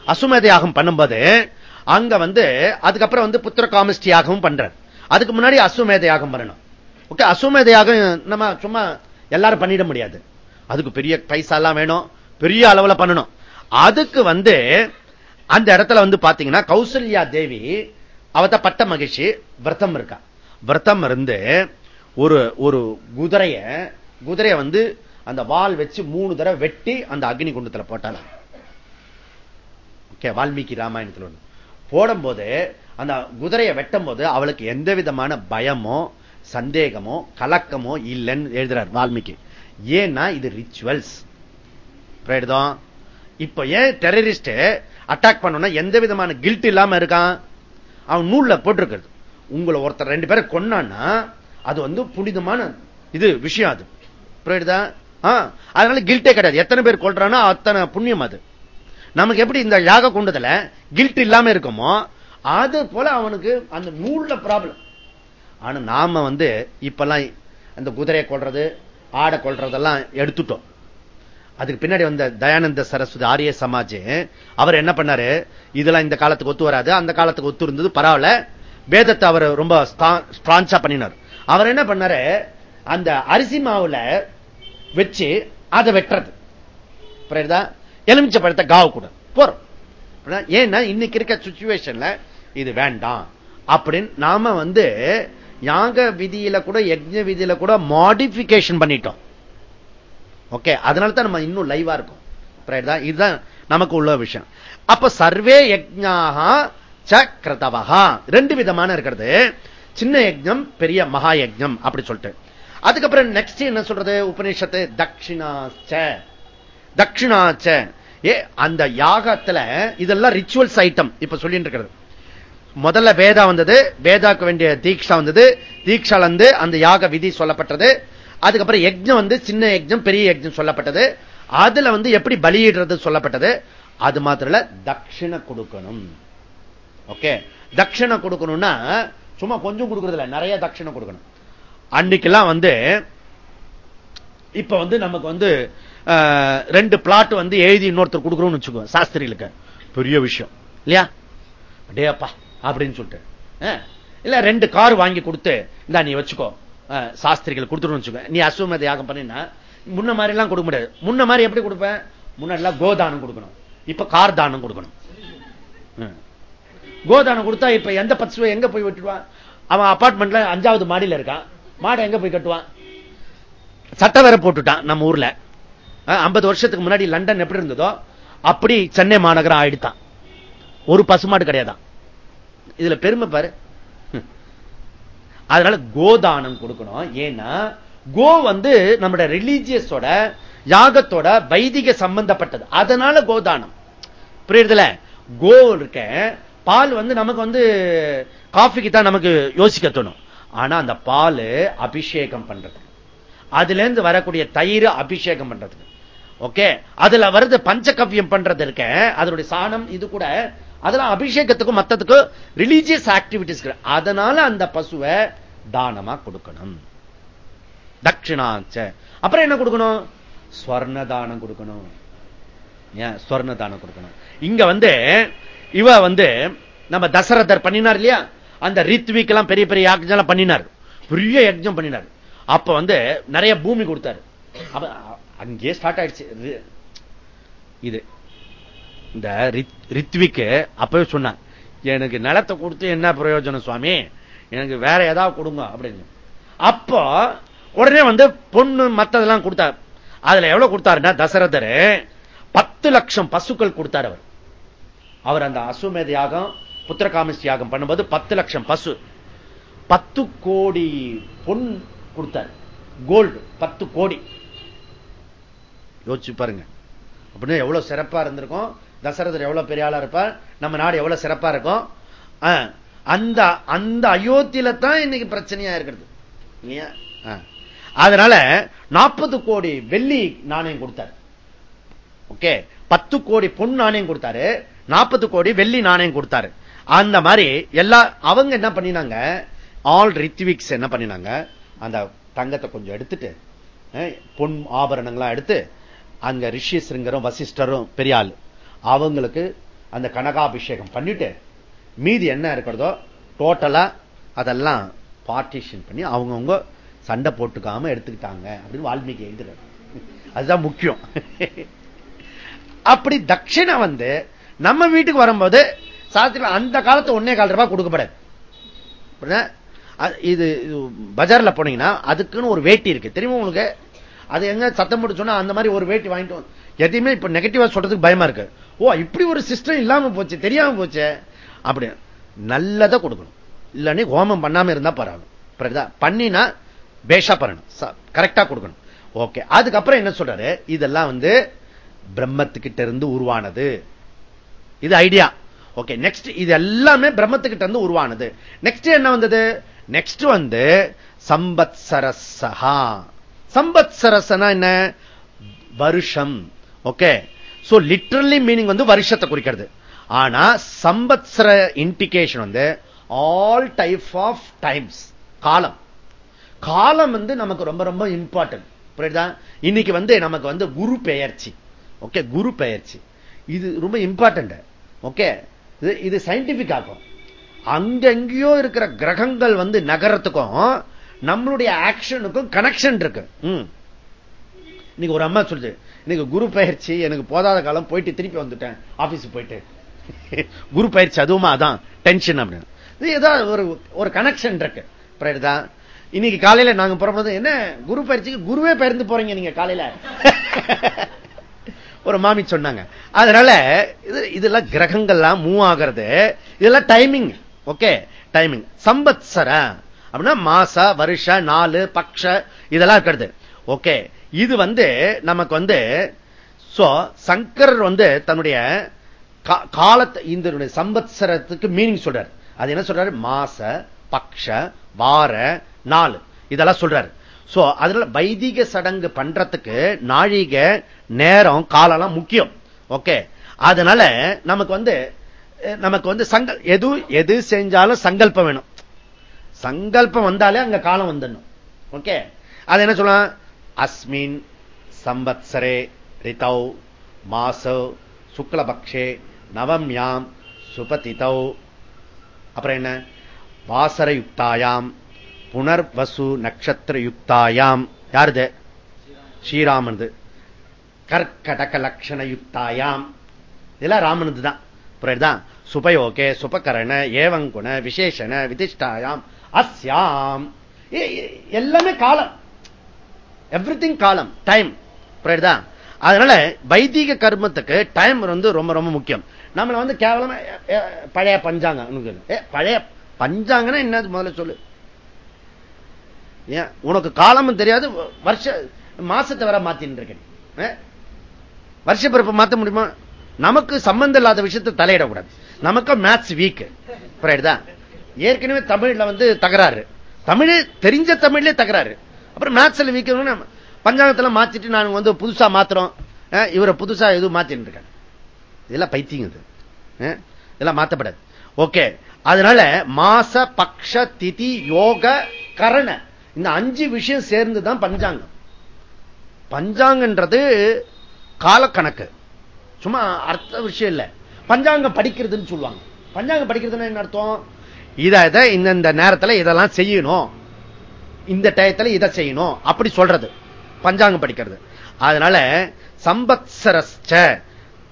அசுமதி யாகம் பண்ணும்போது அங்க வந்து அதுக்கப்புறம் வந்து புத்திர காமிஸ்டி யாகமும் பண்றார். அதுக்கு முன்னாடி அசுமேத யாகம் பண்ணணும். ஓகே? அசுமேத யாகம் நம்ம சும்மா எல்லாரும் பண்ணிட முடியாது. அதுக்கு பெரிய பைசா எல்லாம் வேணும். பெரிய அளவுல பண்ணணும். அதுக்கு வந்து அந்த இடத்துல வந்து பாத்தீங்கன்னா கௌசல்யா தேவி அவத்த பட்ட மகிழ்ச்சி விரதம் இருக்கா? விரதம் இருந்து ஒரு ஒரு குதிரைய குதிரைய வந்து அந்த வால் வச்சு மூணு தடவை வெட்டி அந்த அக்னி குண்டத்துல போட்டால ஓகே வால்மீகி ராமாயணத்தில் ஒண்ணு. போடும்போது அந்த குதிரையை வெட்டும் போது அவளுக்கு எந்த விதமான பயமோ சந்தேகமோ கலக்கமோ இல்லைன்னு எழுதுறார் வால்மீகி. ஏன்னா இது ரிச்சுவல்ஸ் இப்ப ஏன் டெரரிஸ்ட் அட்டாக் பண்ண எந்த விதமான கில்ட் இல்லாம இருக்கான்? அவன் நூல்ல போட்டிருக்கிறது. உங்களை ஒருத்தர் ரெண்டு பேரை கொண்டான்னா அது வந்து புனிதமான இது விஷயம் அது. புரியுதா? அதனால கில்ட்டே கிடையாது. எத்தனை பேர் கொள்றானோ அத்தனை புண்ணியம் அது. நமக்கு எப்படி இந்த யாக கொண்டதுல கில்ட் இல்லாம இருக்குமோ அது போல அவனுக்கு அந்த நூல்ல ப்ராப்ளம் ஆனா நாம வந்து இப்பெல்லாம் அந்த குதிரையை கொள்றது ஆடை கொள்றதெல்லாம் எடுத்துட்டோம். அதுக்கு பின்னாடி வந்த தயானந்த சரஸ்வதி ஆரிய சமாஜ் அவர் என்ன பண்ணாரு? இதெல்லாம் இந்த காலத்துக்கு ஒத்து வராது. அந்த காலத்துக்கு ஒத்து இருந்தது பரவாயில்ல. வேதத்தை அவர் ரொம்ப ஸ்ட்ரான்ச்சா பண்ணினார். அவர் என்ன பண்ணாரு? அந்த அரிசி மாவுல வச்சு அதை வெட்டுறது. புரியுதா? எலுமிச்ச பழத்தை காவ கூட. போறோம். ஏன்னா இன்னைக்கு இருக்க சுச்சுவேஷன்ல இது வேண்டாம். அப்படின்னு நாம வந்து யாக விதியில கூட யஜ்ஞ விதியில கூட மாடிபிகேஷன் பண்ணிட்டோம். ஓகே அதனால தான் நம்ம இன்னும் லைவா இருக்கும். இதுதான் நமக்கு உள்ள விஷயம். அப்ப சர்வே யஜ்ஞாக ச ரெண்டு விதமான இருக்கிறது. சின்ன யஜ்ஞம் பெரிய மகா யஜ்ஞம் அப்படி சொல்லிட்டு. அதுக்கப்புறம் நெக்ஸ்ட் என்ன சொல்றது? உபநிஷத்து தட்சிணாச்ச. தட்சிணாச்ச. ஏ அந்த யாகத்துல இதெல்லாம் ரிச்சுவல்ஸ் ஐட்டம் இப்ப சொல்லிட்டு இருக்கிறது. முதல்ல வேதா வந்தது வேதாக்கு வேண்டிய தீக்ஷா வந்தது தீக்ஷால வந்து அந்த யாக விதி சொல்லப்பட்டது. அதுக்கப்புறம் யஜ்ஞம் வந்து சின்ன யஜ்ஞம் பெரிய யஜ்ஞம் சொல்லப்பட்டது. அதுல வந்து எப்படி பலியிடுறது சொல்லப்பட்டது? அது மாத்திர தட்சிண கொடுக்கணும். ஓகே? தட்சிணை கொடுக்கணும்னா சும்மா கொஞ்சம் கொடுக்கறதுல நிறைய தட்சிணை கொடுக்கணும். அன்னைக்கெல்லாம் வந்து இப்ப வந்து நமக்கு வந்து ரெண்டு பிளாட் வந்து எழுதி இன்னொருத்தர் கொடுக்கணும்னு வச்சுக்கோ சாஸ்திரிகளுக்கு. பெரிய விஷயம். இல்லையா? டேப்பா அப்படின்னு சொல்லிட்டு. இல்ல ரெண்டு கார் வாங்கி கொடுத்து இந்த நீ வச்சுக்கோ. சாஸ்திரிகள் கொடுத்துருன்னு வச்சுக்கோ. நீ அசுவமதி யாகம் பண்ணினா முன்ன மாதிரி எல்லாம் கொடுக்க முடியாது. முன்ன மாதிரி எப்படி கொடுப்பேன் முன்னாடிலாம் கோதானம் கொடுக்கணும். இப்ப கார் தானம் கொடுக்கணும். கோதானம் கொடுத்தா இப்ப எந்த பத்து எங்க போய் விட்டுருவான் அவன் அபார்ட்மெண்ட்ல அஞ்சாவது மாடியில் இருக்கான் மாடை எங்க போய் கட்டுவான் சட்டை வேற போட்டுட்டான் நம்ம ஊர்ல. ஐம்பது வருஷத்துக்கு முன்னாடி லண்டன் எப்படி இருந்ததோ அப்படி சென்னை மாநகரம் ஆயிடுத்தான் ஒரு பசுமாடு கிடையாதான். இதுல பெருமை பாரு. அதனால கோதானம் கொடுக்கணும். ஏன்னா கோ வந்து நம்மளோட ரிலீஜியஸோட யாகத்தோட வைதிக சம்பந்தப்பட்டது. அதனால கோதானம் புரியுதுல கோ இருக்க. பால் வந்து நமக்கு வந்து காஃபிக்கு தான் நமக்கு யோசிக்க தோணும். ஆனா அந்த பால் அபிஷேகம் பண்றது. அதுல இருந்து வரக்கூடிய தயிர் அபிஷேகம் பண்றது. ஓகே? அதுல வருது பஞ்சகவ்யம் பண்றது இருக்க. அதனுடைய சாணம் இது கூட அதெல்லாம் அபிஷேகத்துக்கும் மத்ததுக்கும் ரிலீஜியஸ் ஆக்டிவிட்டிஸ் அதனால அந்த பசுவை தானமா கொடுக்கணும். தட்சிணாச்ச. அப்புறம் என்ன கொடுக்கணும்? ஸ்வர்ண தானம் கொடுக்கணும். ஏன்? ஸ்வர்ண தானம் கொடுக்கணும். இங்க வந்து இவ வந்து நம்ம தசரதர் பண்ணினார் இல்லையா? அந்த ரித்விக் எல்லாம் பெரிய பெரிய யாகம் பண்ணினார். பெரிய யஜ்ஞம் பண்ணினார். அப்ப வந்து நிறைய பூமி கொடுத்தாரு. அங்கேயே ஸ்டார்ட் ஆயிடுச்சு. இது இந்த ரித்விக்கு அப்பவே சொன்னான் எனக்கு நிலத்தை கொடுத்து என்ன பிரயோஜனம் சுவாமி? எனக்கு வேற ஏதாவது கொடுங்க அப்படின்னு. அப்போ உடனே வந்து பொண்ணு மத்ததெல்லாம் கொடுத்தார். அதுல எவ்வளவு கொடுத்தாருன்னா தசரதர் பத்து லட்சம் பசுக்கள் கொடுத்தார் அவர். அவர் அந்த அசுமேத யாகம் புத்திரகாமிஸ் யாகம் பண்ணும்போது பத்து லட்சம் பசு பத்து கோடி பொன் கொடுத்தார். கோல்டு பத்து கோடி. யோசிச்சு பாருங்க. அப்படின்னு எவ்வளவு சிறப்பா இருந்திருக்கும். தசரதர் எவ்வளவு பெரிய ஆளா இருப்பார்? நம்ம நாடு எவ்வளவு சிறப்பா இருக்கும்? அந்த அந்த அயோத்தியில தான் இன்னைக்கு பிரச்சனையா இருக்கிறது. அதனால நாற்பது கோடி வெள்ளி நாணயம் கொடுத்தார். ஓகே? பத்து கோடி பொன் நாணயம் கொடுத்தாரு. நாற்பது கோடி வெள்ளி நாணயம் கொடுத்தாரு. அந்த மாதிரி எல்லா அவங்க என்ன பண்ணினாங்க? ஆல் ரித்விக்ஸ் என்ன பண்ணினாங்க? அந்த தங்கத்தை கொஞ்சம் எடுத்துட்டு பொன் ஆபரணங்கள்லாம் எடுத்து அங்க ரிஷிஸ்ருங்கரும் வசிஷ்டரும் பெரிய ஆள் அவங்களுக்கு அந்த கனகாபிஷேகம் பண்ணிட்டு மீதி என்ன இருக்கிறதோ டோட்டலா அதெல்லாம் பார்ட்டிஷன் பண்ணி அவங்கவுங்க சண்டை போட்டுக்காம எடுத்துக்கிட்டாங்க அப்படின்னு வால்மீகி எழுதுறாரு. அதுதான் முக்கியம். அப்படி தட்சிணை வந்து நம்ம வீட்டுக்கு வரும்போது சாத்திரம் அந்த காலத்து ஒன்னே கால் ரூபாய் கொடுக்கப்படாது. இது பஜார்ல போனீங்கன்னா அதுக்குன்னு ஒரு வேட்டி இருக்கு. தெரியுமா உங்களுக்கு? அது எங்க சத்தம் போட்டு சொன்னா அந்த மாதிரி ஒரு வேட்டி வாங்கிட்டு எதையுமே இப்ப நெகட்டிவா சொல்றதுக்கு பயமா இருக்கு. ஓ இப்படி ஒரு சிஸ்டம் இல்லாம போச்சு தெரியாம போச்சு. அப்படி. நல்லதை கொடுக்கணும். இல்லன்னு ஹோமம் பண்ணாம இருந்தா பரவாயில்ல. பண்ணினா பேஷா பண்ணணும். கரெக்டா கொடுக்கணும். ஓகே அதுக்கப்புறம் என்ன சொல்றாரு? இதெல்லாம் வந்து பிரம்மத்துக்கிட்ட இருந்து உருவானது. இது ஐடியா ஓகே நெக்ஸ்ட் இது எல்லாமே பிரம்மத்துக்கிட்ட இருந்து உருவானது. நெக்ஸ்ட் என்ன வந்தது? நெக்ஸ்ட் வந்து சம்பத் சரசகா சம்பத் சரசனா என்ன? வருஷம். ஓகே சோ லிட்ரலி மீனிங் வந்து வருஷத்தை குறிக்கிறது. ஆனா சம்பத்சர இண்டிகேஷன் வந்து ஆல் டைப் ஆஃப் டைம்ஸ் காலம். காலம் வந்து நமக்கு ரொம்ப ரொம்ப இம்பார்ட்டன்ட் புரியுதா? இன்னைக்கு வந்து நமக்கு வந்து குரு பெயர்ச்சி. ஓகே குரு பெயர்ச்சி. இது ரொம்ப இம்பார்ட்டன்ட் ஓகே இது சயின்டிபிக் ஆகும். அங்கெங்கயோ இருக்கிற கிரகங்கள் வந்து நகரத்துக்கும் நம்மளுடைய ஆக்ஷனுக்கும் கனெக்ஷன் இருக்கு. இன்னைக்கு ஒரு அம்மா சொல்லுது இன்னைக்கு குரு பயிற்சி எனக்கு போதாத காலம் போயிட்டு திருப்பி வந்துட்டேன் ஆபீஸ் போயிட்டு. குரு பயிற்சி அதுவுமா அதான் டென்ஷன் அப்படின்னு. ஏதாவது ஒரு ஒரு கனெக்ஷன் இருக்கு. புரியுதா? இன்னைக்கு காலையில நாங்க புறப்படுறது என்ன? குரு பயிற்சிக்கு குருவே பயிர்ந்து போறீங்க நீங்க காலையில. ஒரு மாமி சொன்னாங்க. அதனால இது இதெல்லாம் கிரகங்கள்லாம் மூவ் ஆகிறது. இதெல்லாம் டைமிங் ஓகே டைமிங் சம்பத்சர அப்படின்னா மாச வருஷ நாலு பக்ஷ இதெல்லாம் இருக்கிறது. ஓகே இது வந்து நமக்கு வந்து சங்கரர் வந்து தன்னுடைய காலத்தை இந்த சம்பத்சரத்துக்கு மீனிங் சொல்றார். அது என்ன சொல்றாரு? மாச பக்ஷ வார நாள். இதெல்லாம் சொல்றாரு. சோ அதனால வைதிக சடங்கு பண்றதுக்கு நாழிக நேரம் காலம் முக்கியம். ஓகே அதனால நமக்கு வந்து நமக்கு வந்து சங்கல் எது எது செஞ்சாலும் சங்கல்பம் வேணும். சங்கல்பம் வந்தாலே அங்க காலம் வந்துடணும். ஓகே அது என்ன சொல்லலாம் அஸ்மின் சம்பத்சரே ரிதௌ மாசவ் சுக்லபக்ஷே நவம்யாம் சுபதிதௌ அப்புறம் என்ன? வாசரயுக்தாயாம் புனர்வசு நட்சத்திர யுக்தாயாம் யாருது? ஸ்ரீராமனது. கர்க்கடக லட்சண யுக்தாயாம் இதெல்லாம் ராமனது தான் புரியுதுதான் சுபயோகே சுபகரண ஏவங்குண விசேஷன விதிஷ்டாயாம் அஸ்யாம். எல்லாமே காலம் எவ்ரிதிங் காலம் டைம் புரியுதா? அதனால வைதிக கர்மத்துக்கு டைம் வந்து ரொம்ப ரொம்ப முக்கியம். நம்மள வந்து கேவலமா பழைய பஞ்சாங்க பழைய பஞ்சாங்கன்னா என்ன முதல்ல சொல்லு. ஏன்? உனக்கு காலமும் தெரியாது வருஷ மாசத்தை வர மாத்தின்னு இருக்கேன். வருஷ பிறப்பு மாத்த முடியுமா? நமக்கு சம்பந்தம் இல்லாத விஷயத்தை தலையிடக்கூடாது. நமக்கு மேத்ஸ் வீக் புரியுதா? ஏற்கனவே தமிழ்ல வந்து தகராறு. தமிழ் தெரிஞ்ச தமிழ்லே தகராறு. அப்புறம் மேத்ஸ்ல வீக் பஞ்சாங்கத்துல மாத்திட்டு நாங்க வந்து புதுசா மாத்திரம் இவரை புதுசா எதுவும் மாத்திட்டு இருக்காங்க. இதெல்லாம் பைத்தியம் இது. இதெல்லாம் மாத்தப்படாது. ஓகே. அதனால மாச பக்ஷ திதி யோக கரண. இந்த அஞ்சு விஷயம் சேர்ந்துதான் பஞ்சாங்கம். பஞ்சாங்கன்றது காலக்கணக்கு. சும்மா அர்த்த விஷயம் இல்லை. பஞ்சாங்கம் படிக்கிறதுன்னு சொல்லுவாங்க. பஞ்சாங்கம் படிக்கிறதுன்னா என்ன அர்த்தம்? இதை இந்த நேரத்தில் இதெல்லாம் செய்யணும். இந்த டயத்துல இதை செய்யணும். அப்படி சொல்றது. பஞ்சாங்கம் படிக்கிறது. அதனால சம்பத்சரஸ்ட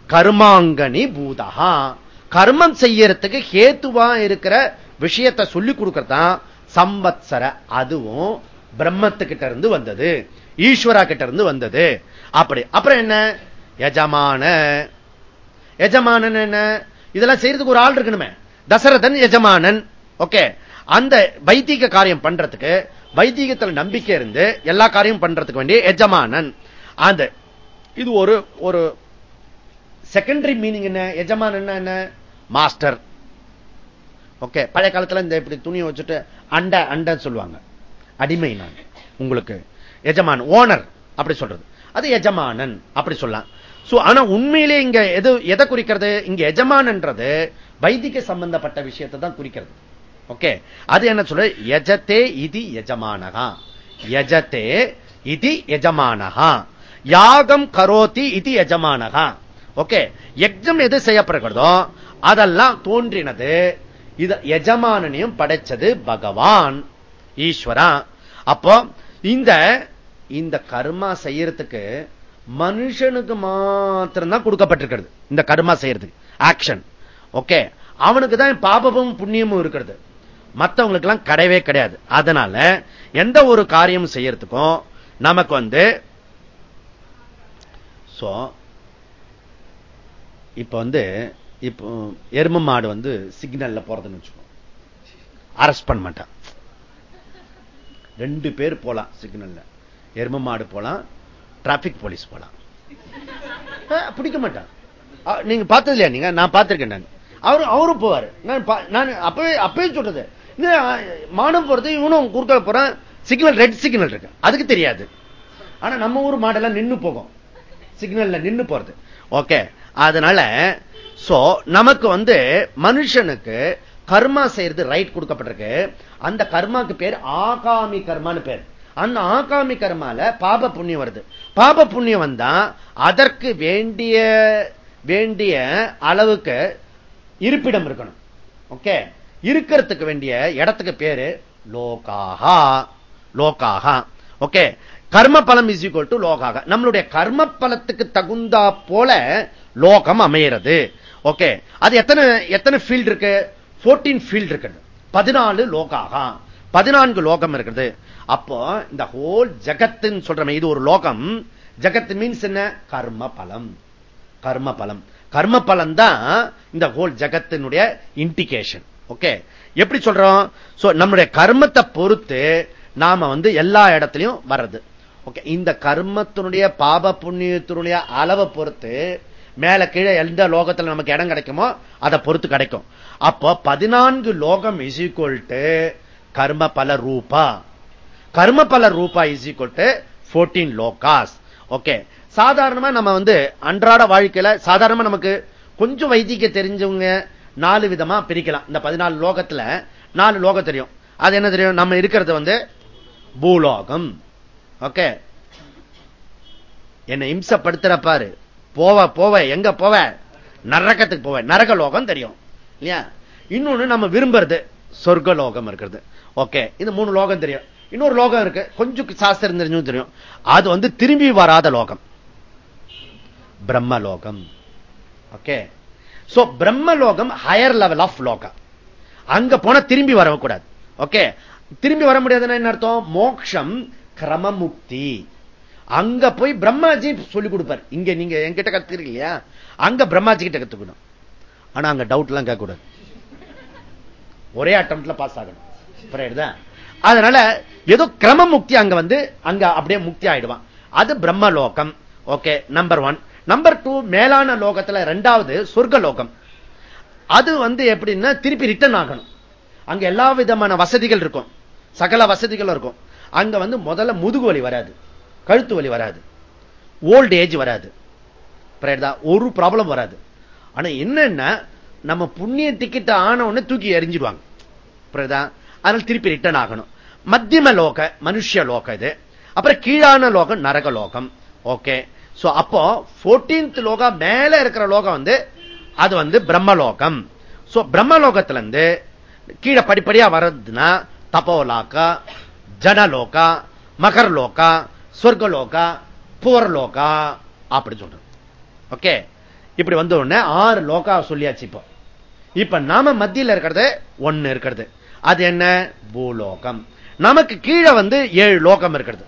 கர்மாங்கனி பூதகா கர்மம் செய்யறதுக்கு ஹேத்துவா இருக்கிற விஷயத்தை சொல்லி கொடுக்கறதான் சம்பத்சர. அதுவும் பிரம்மத்துக்கிட்ட இருந்து வந்தது. ஈஸ்வரா கிட்ட இருந்து வந்தது. அப்படி. அப்புறம் என்ன? எஜமான எஜமானன் என்ன? இதெல்லாம் செய்யறதுக்கு ஒரு ஆள் இருக்கணுமே. தசரதன் எஜமானன் ஓகே. அந்த வைத்திக காரியம் பண்றதுக்கு வைத்திகத்தில் நம்பிக்கை இருந்து எல்லா காரியம் பண்றதுக்கு வேண்டிய எஜமானன். அந்த இது ஒரு ஒரு செகண்டரி மீனிங் என்ன? எஜமான் என்ன மாஸ்டர் ஓகே பழைய காலத்துல இந்த இப்படி துணியை வச்சுட்டு அண்ட அண்ட சொல்லுவாங்க. அடிமை நான் உங்களுக்கு. எஜமான் ஓனர் அப்படி சொல்றது. அது எஜமானன் அப்படி சொல்லலாம். ஆனா உண்மையிலே இங்க எது எதை குறிக்கிறது? இங்க எஜமானன்றது வைதிக சம்பந்தப்பட்ட விஷயத்தை தான் குறிக்கிறது. ஓகே. அது என்ன சொல்ற? எஜத்தே இது எஜமானகா எஜத்தே இது எஜமானகா யாகம் கரோதி இது எஜமானகா ஓகே. யஜம் எது செய்யப்படுகிறதோ அதெல்லாம் தோன்றினது. இது எஜமானனையும் படைச்சது பகவான் ஈஸ்வரா. அப்போ இந்த இந்த கர்மா செய்யறதுக்கு மனுஷனுக்கு மாத்திரம்தான் கொடுக்கப்பட்டிருக்கிறது. இந்த கர்மா செய்யறதுக்கு. Action okay. அவனுக்கு தான் பாபமும் புண்ணியமும் இருக்கிறது. மற்றவங்களுக்கு எல்லாம் கிடையவே கிடையாது. அதனால எந்த ஒரு காரியம் செய்யறதுக்கும் நமக்கு வந்து இப்ப வந்து இப்போ எரும மாடு வந்து சிக்னல்ல போறதுன்னு வச்சுக்கோ. அரெஸ்ட் பண்ண மாட்டான். ரெண்டு பேர் போலாம் சிக்னல்ல எரும மாடு போலாம் டிராபிக் போலீஸ் போலாம். பிடிக்க மாட்டான். நீங்க பார்த்தது இல்லையா நீங்க? நான் பார்த்திருக்கேன் நான். அவரும் அவரும் போவாரு. நான் அப்பவே அப்பவே சொல்றது மானம் போறது இவனும் குறுக்க போறான். சிக்னல் ரெட் சிக்னல் இருக்கு. அதுக்கு தெரியாது. ஆனா நம்ம ஊர் மாடெல்லாம் நின்று போகும். சிக்னல்ல நின்று போறது. ஓகே அதனால சோ நமக்கு வந்து மனுஷனுக்கு கர்மா செய்யறது ரைட் கொடுக்கப்பட்டிருக்கு. அந்த கர்மாக்கு பேர் ஆகாமி கர்மான்னு பேர். அந்த ஆகாமி கர்மால பாப புண்ணியம் வருது. பாப புண்ணியம் வந்தா அதற்கு வேண்டிய வேண்டிய அளவுக்கு இருப்பிடம் இருக்கணும். ஓகே இருக்கிறதுக்கு வேண்டிய இடத்துக்கு பேரு லோகாகா லோகாகா ஓகே. கர்ம பலம் இஸ் ஈக்குவல் டு லோகாக நம்மளுடைய கர்ம பலத்துக்கு தகுந்தா போல லோகம் அமைகிறது ஓகே. அது எத்தனை எத்தனை ஃபீல்டு இருக்கு? போர்டீன் ஃபீல்டு இருக்கு பதினாலு லோகாகா பதினான்கு லோகம் இருக்குது. அப்போ இந்த ஹோல் ஜகத்துன்னு சொல்றமே இது ஒரு லோகம். ஜகத் மீன்ஸ் என்ன? கர்ம பலம் கர்ம பலம் கர்ம பலம் தான் இந்த ஹோல் ஜகத்தினுடைய இண்டிகேஷன் ஓகே? எப்படி சொல்றோம்? நம்முடைய கர்மத்தை பொறுத்து நாம வந்து எல்லா இடத்துலையும் வர்றது. ஓகே? இந்த கர்மத்தினுடைய பாப புண்ணியத்தினுடைய அளவை பொறுத்து மேல கீழே எந்த லோகத்துல நமக்கு இடம் கிடைக்குமோ அதை பொறுத்து கிடைக்கும். அப்போ பதினான்கு லோகம் இஸ் ஈக்குவல் டு கர்ம பல ரூபா. கர்ம பல ரூபா இஸ் ஈக்குவல் டு போர்டீன் லோகாஸ். ஓகே? சாதாரணமா நம்ம வந்து அன்றாட வாழ்க்கையில சாதாரணமா நமக்கு கொஞ்சம் வைத்தியக்க தெரிஞ்சவங்க நாலு விதமா பிரிக்கலாம். இந்த பதினாலு லோகத்துல நாலு லோகம் தெரியும். அது என்ன தெரியும்? நம்ம இருக்கிறது வந்து பூலோகம். ஓகே? என்னை இம்சப்படுத்துற பாரு போவ போவ எங்க போவ? நரகத்துக்கு போவ. நரக லோகம் தெரியும். இல்லையா? இன்னொன்னு நம்ம விரும்புறது சொர்க்க லோகம் இருக்கிறது. ஓகே? இந்த மூணு லோகம் தெரியும். இன்னொரு லோகம் இருக்கு. கொஞ்சம் சாஸ்திரம் தெரிஞ்சும் தெரியும். அது வந்து திரும்பி வராத லோகம். பிரம்ம லோகம் ஓகே? சோ பிரம்மலோகம் ஹையர் லெவல் ஆஃப் லோகம் அங்க போன திரும்பி வரக்கூடாது. ஓகே திரும்பி வர முடியாதுன்னா என்ன அர்த்தம்? மோக்ஷம் கிரமமுக்தி. அங்க போய் பிரம்மாஜி சொல்லிக் கொடுப்பார். இங்க நீங்க என்கிட்ட கத்துக்கிறீங்க இல்லையா? அங்க பிரம்மாஜி கிட்ட கத்துக்கணும். ஆனா அங்க டவுட் எல்லாம் கேட்கக்கூடாது. ஒரே அட்டம்ல பாஸ் ஆகணும். அதனால ஏதோ கிரம முக்தி அங்க வந்து அங்க அப்படியே முக்தி ஆயிடுவான். அது பிரம்மலோகம். Okay number one number two மேலான லோகத்துல ரெண்டாவது சொர்க்க லோகம் அது வந்து எப்படின்னா திருப்பி ரிட்டர்ன் ஆகணும். அங்க எல்லா விதமான வசதிகள் இருக்கும். சகல வசதிகளும் இருக்கும். அங்க வந்து முதல்ல முதுகு வலி வராது. கழுத்து வலி வராது. ஓல்டு ஏஜ் வராது. ஒரு ப்ராப்ளம் வராது. ஆனா என்னன்னா நம்ம புண்ணிய டிக்கெட் ஆன உடனே தூக்கி எரிஞ்சிடுவாங்க அதனால திருப்பி ரிட்டர்ன் ஆகணும். மத்தியம லோக மனுஷ லோகம் இது. அப்புறம் கீழான லோகம் நரக லோகம். ஓகே அப்போ போர்டீன்த் லோகம் மேல இருக்கிற லோகம் வந்து அது வந்து பிரம்மலோகம். பிரம்மலோகத்துல இருந்து கீழே படிப்படியா வர்றதுன்னா தப்போலாக்கா ஜனலோகா மகர்லோகா சொர்க்கலோகா புவர்லோகா அப்படி சொல்றோம் ஓகே இப்படி வந்த உடனே ஆறு லோகா சொல்லியாச்சு இப்போ. இப்ப நாம மத்தியில் இருக்கிறது ஒன்னு இருக்கிறது. அது என்ன? பூலோகம். நமக்கு கீழே வந்து ஏழு லோகம் இருக்கிறது.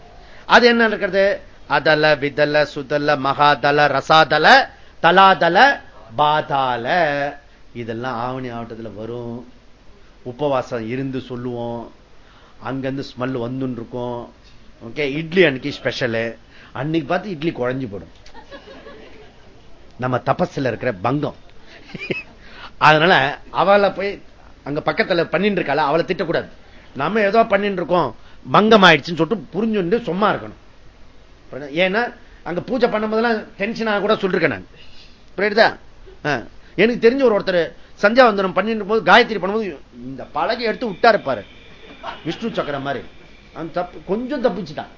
அது என்ன இருக்கிறது? அதல விதல சுதல மகாதல ரசாதல தலாதல பாதால இதெல்லாம் ஆவணி மாவட்டத்தில் வரும். உபவாசம் இருந்து சொல்லுவோம். அங்கிருந்து ஸ்மெல் வந்துன்னு இருக்கும் ஓகே இட்லி அன்னைக்கு ஸ்பெஷலு அன்னைக்கு பார்த்து இட்லி குழஞ்சு போடும். நம்ம தபஸ்ல இருக்கிற பங்கம். அதனால அவளை போய் அங்க பக்கத்துல பண்ணிட்டு இருக்காள அவளை திட்டக்கூடாது. நம்ம ஏதோ பண்ணிட்டு இருக்கோம் பங்கம் ஆயிடுச்சுன்னு சொல்லிட்டு புரிஞ்சுட்டு சும்மா இருக்கணும். ஏன்னா அங்க பூஜை பண்ணும்போதெல்லாம் டென்ஷனாக கூட சொல்லிருக்கேன் நான். புரியுதா? எனக்கு தெரிஞ்ச ஒரு ஒருத்தர் சந்தியாவந்தனம் பண்ணிட்டு போது காயத்ரி பண்ணும்போது இந்த பழகை எடுத்து விட்டாரு பாரு. விஷ்ணு சக்கரம் மாதிரி. அந்த தப்பு கொஞ்சம் தப்பிச்சுட்டான்.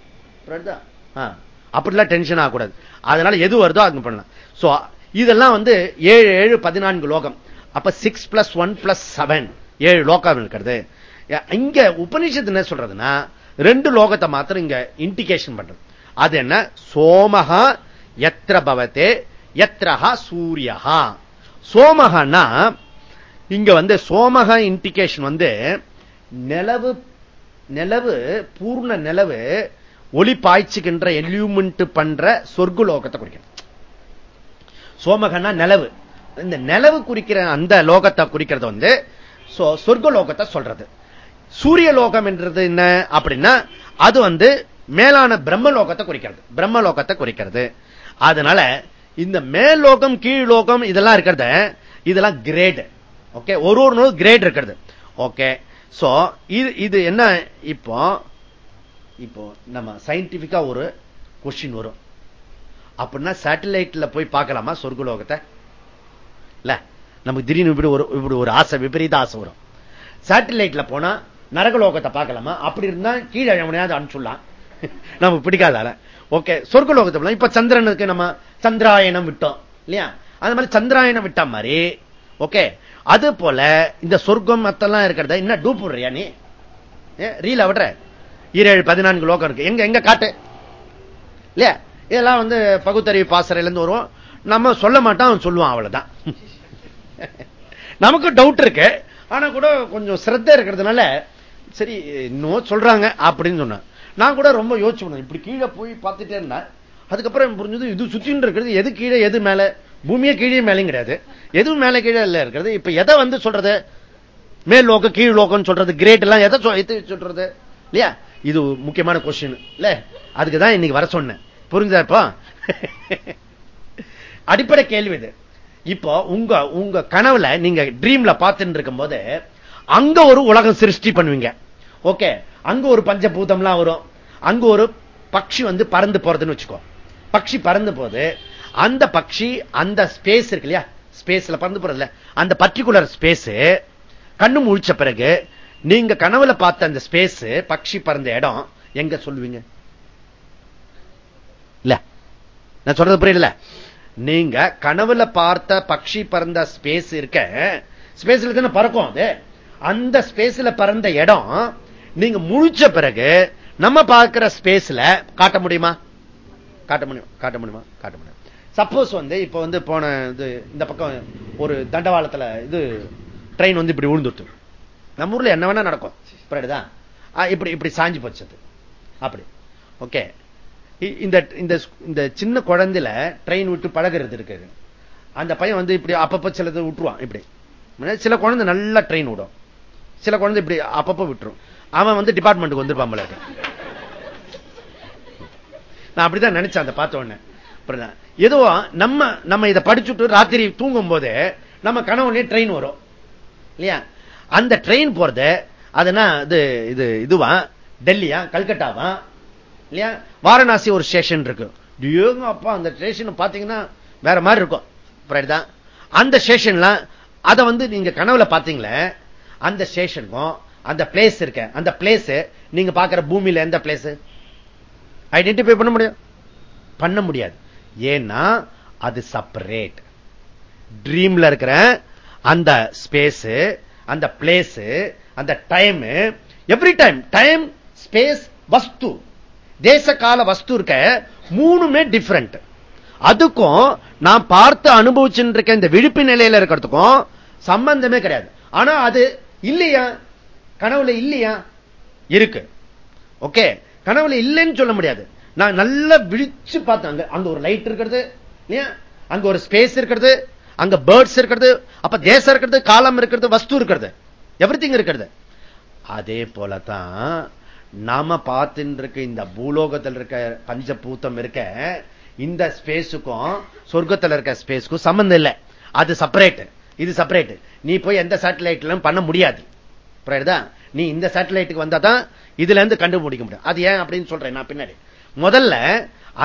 அப்படிலாம் டென்ஷன் ஆகக்கூடாது அதனால எது வருதோ அது பண்ணலாம். சோ இதெல்லாம் வந்து ஏழு ஏழு பதினான்கு லோகம். அப்ப six plus one plus seven ஏழு லோகம் இருக்கிறது. இங்க உபனிஷத்து என்ன சொல்றதுன்னா ரெண்டு லோகத்தை மாத்திரம் இங்க இண்டிகேஷன் பண்றது. அது என்ன சோமகா எத்திர பவத்தே எத்திரஹா சூரியஹா. சோமகன்னா இங்க வந்து சோமக இண்டிகேஷன் வந்து நிலவு நிலவு பூர்ண நிலவு ஒளி பாய்ச்சுகின்ற எல்யூமெண்ட் பண்ற சொர்க்குலோகத்தை குறிக்கணும். சோமகன்னா நிலவு. இந்த நிலவு குறிக்கிற அந்த லோகத்தை குறிக்கிறது வந்து சொர்க்க லோகத்தை சொல்றது. சூரிய லோகம் என்றது என்ன? அப்படின்னா அது வந்து மேலான பிரம்மலோகத்தை குறிக்கிறது. பிரம்மலோகத்தை குறிக்கிறது. அதனால இந்த மேலோகம் கீழ் லோகம் இதெல்லாம் இருக்கிறத இதெல்லாம் கிரேடு ஓகே ஒரு ஒரு நோய் கிரேட் இருக்கிறது. ஓகே சோ இது இது என்ன? இப்போ இப்போ நம்ம சயின்டிபிக்கா ஒரு கொஸ்டின் வரும். அப்படின்னா சேட்டலைட்ல போய் பார்க்கலாமா சொர்க்கலோகத்தை? இல்ல. நமக்கு திடீர்னு இப்படி ஒரு இப்படி ஒரு ஆசை விபரீத ஆசை வரும். சேட்டலைட்ல போனா நரகலோகத்தை பார்க்கலாமா? அப்படி இருந்தா கீழே எவனையாவது அனுப்பிச்சுடலாம். நமக்கு பிடிக்காதால. ஓகே சொர்க்கலோகத்தை இப்ப சந்திரனுக்கு நம்ம சந்திராயணம் விட்டோம் இல்லையா? அந்த மாதிரி சந்திராயணம் விட்ட மாதிரி ஓகே. அது போல இந்த சொர்க்கம் மத்தெல்லாம் இருக்கிறத என்ன டூப் போடுறியா நீ? ரீல விடுற. ஈரேழு பதினான்கு லோகம் இருக்கு. எங்க எங்க காட்டு? இல்லையா? இதெல்லாம் வந்து பகுத்தறிவு பாசறையில இருந்து வரும். நம்ம சொல்ல மாட்டோம் சொல்லுவான் அவ்வளவுதான். நமக்கு டவுட் இருக்கு. ஆனா கூட கொஞ்சம் சிரத்த இருக்கிறதுனால சரி இன்னும் சொல்றாங்க அப்படின்னு சொன்ன நான் கூட ரொம்ப யோசிச்சு இப்படி கீழே போய் பார்த்துட்டே இருந்தேன் அதுக்கப்புறம் புரிஞ்சது இது சுத்தின்னு இருக்கிறது எது கீழே எது மேல? பூமியே கீழே மேலையும் கிடையாது. எதுவும் மேலே கீழே இல்ல இருக்கிறது. இப்ப எதை வந்து சொல்றது? மேல் லோக்கம் கீழ் லோக்கம் சொல்றது கிரேட் எல்லாம் எதை சொல்றது? இல்லையா? இது முக்கியமான கொஸ்டின் இல்ல? அதுக்கு தான் இன்னைக்கு வர சொன்னேன். புரிஞ்சா இப்போ? அடிப்படை கேள்வி இது. இப்போ உங்க உங்க கனவுல நீங்க ட்ரீம்ல பார்த்துட்டு இருக்கும் போது அங்க ஒரு உலகம் சிருஷ்டி பண்ணுவீங்க. ஓகே அங்க ஒரு பஞ்சபூதம்லாம் வரும். அங்க ஒரு பக்ஷி வந்து பறந்து போறதுன்னு வச்சுக்கோ. பக்ஷி பறந்து போது அந்த பக்ஷி அந்த ஸ்பேஸ் இருக்கு இல்லையா? ஸ்பேஸ்ல பறந்து போறதுல. அந்த பர்டிகுலர் ஸ்பேஸ் கண்ணு முழிச்ச பிறகு நீங்க கனவுல பார்த்த அந்த ஸ்பேஸ் பக்ஷி பறந்த இடம் எங்க சொல்லுவீங்க? இல்ல. நான் சொல்றது புரியல. நீங்க கனவுல பார்த்த பக்ஷி பறந்த ஸ்பேஸ் இருக்க ஸ்பேஸ்ல தானே பறக்கும் அது. அந்த ஸ்பேஸ்ல பறந்த இடம் நீங்க முழிச்ச பிறகு நம்ம பார்க்கிற ஸ்பேஸ்ல காட்ட முடியுமா? காட்ட முடியும். காட்ட முடியுமா? காட்ட முடியும். சப்போஸ் வந்து இப்ப வந்து போன இது இந்த பக்கம் ஒரு தண்டவாளத்துல இது ட்ரெயின் வந்து இப்படி விழுந்துட்டு நம்ம ஊர்ல என்ன வேணா நடக்கும். இப்படிதான் இப்படி இப்படி சாஞ்சு போச்சது அப்படி. ஓகே இந்த இந்த சின்ன குழந்தையில ட்ரெயின் விட்டு பழகிறது இருக்கு. அந்த பையன் வந்து இப்படி அப்பப்ப சிலது விட்டுருவான் இப்படி. சில குழந்தை நல்லா ட்ரெயின் விடும் சில குழந்தை இப்படி அப்பப்ப விட்டுரும். அவன் வந்து டிபார்ட்மெண்ட்டுக்கு வந்துருப்பான் நான் அப்படிதான் நினைச்சேன் அந்த பார்த்த உடனே. ஏதோ நம்ம நம்ம இதை படிச்சுட்டு ராத்திரி தூங்கும் போது நம்ம கனவுலயே ட்ரெயின் வரும். இல்லையா? அந்த ட்ரெயின் போறது அதுனா இது இது இதுவா? டெல்லியா? கல்கட்டாவா? இல்லையா? வாரணாசி ஒரு ஸ்டேஷன் இருக்கு. அப்பா அந்த ஸ்டேஷன் பாத்தீங்கன்னா வேற மாதிரி இருக்கும். தான் அந்த ஸ்டேஷன்ல அதை வந்து நீங்க கனவுல பாத்தீங்களே அந்த ஸ்டேஷனுக்கும் அந்த பிளேஸ் இருக்க. அந்த பிளேஸ் நீங்க பாக்குற பூமியில எந்த பிளேஸ் ஐடென்டிஃபை பண்ண முடியும்? பண்ண முடியாது. ஏன்னா அது செப்பரேட் ட்ரீம்ல இருக்கிற அந்த ஸ்பேஸ் அந்த பிளேஸ் அந்த time every time time space வஸ்து. தேச கால வஸ்து இருக்க மூணுமே டிஃப்ரெண்ட் அதுக்கும் நான் பார்த்து அனுபவிச்சுட்டு இருக்க இந்த விழிப்பு நிலையில இருக்கிறதுக்கும் சம்பந்தமே கிடையாது. ஆனா அது இல்லையா? கனவுல இல்லையா? இருக்கு. ஓகே. கனவுல இல்லைன்னு சொல்ல முடியாது. நான் நல்லா விழிச்சு பார்த்தேன். அங்க ஒரு லைட் இருக்கிறது இல்லையா? அங்க ஒரு ஸ்பேஸ் இருக்கிறது அங்க பேர்ட்ஸ் இருக்கிறது அப்ப தேசம் இருக்கிறது காலம் இருக்கிறது வஸ்து இருக்கிறது. எவ்ரி இருக்கிறது. அதே போலதான் நாம பார்த்துட்டு இருக்க இந்த பூலோகத்தில் இருக்க பஞ்சபூத்தம் இருக்க இந்த ஸ்பேஸுக்கும் சொர்க்கத்தில் இருக்க ஸ்பேஸுக்கும் சம்பந்தம் இல்லை. அது செப்பரேட் இது செப்பரேட் நீ போய் எந்த சேட்டலைட்ல பண்ண முடியாது. நீ இந்த சேட்டலைட்டுக்கு வந்தா தான் இதுல இருந்து கண்டுபிடிக்க முடியும். அது ஏன் அப்படின்னு சொல்றேன் நான் பின்னாடி. முதல்ல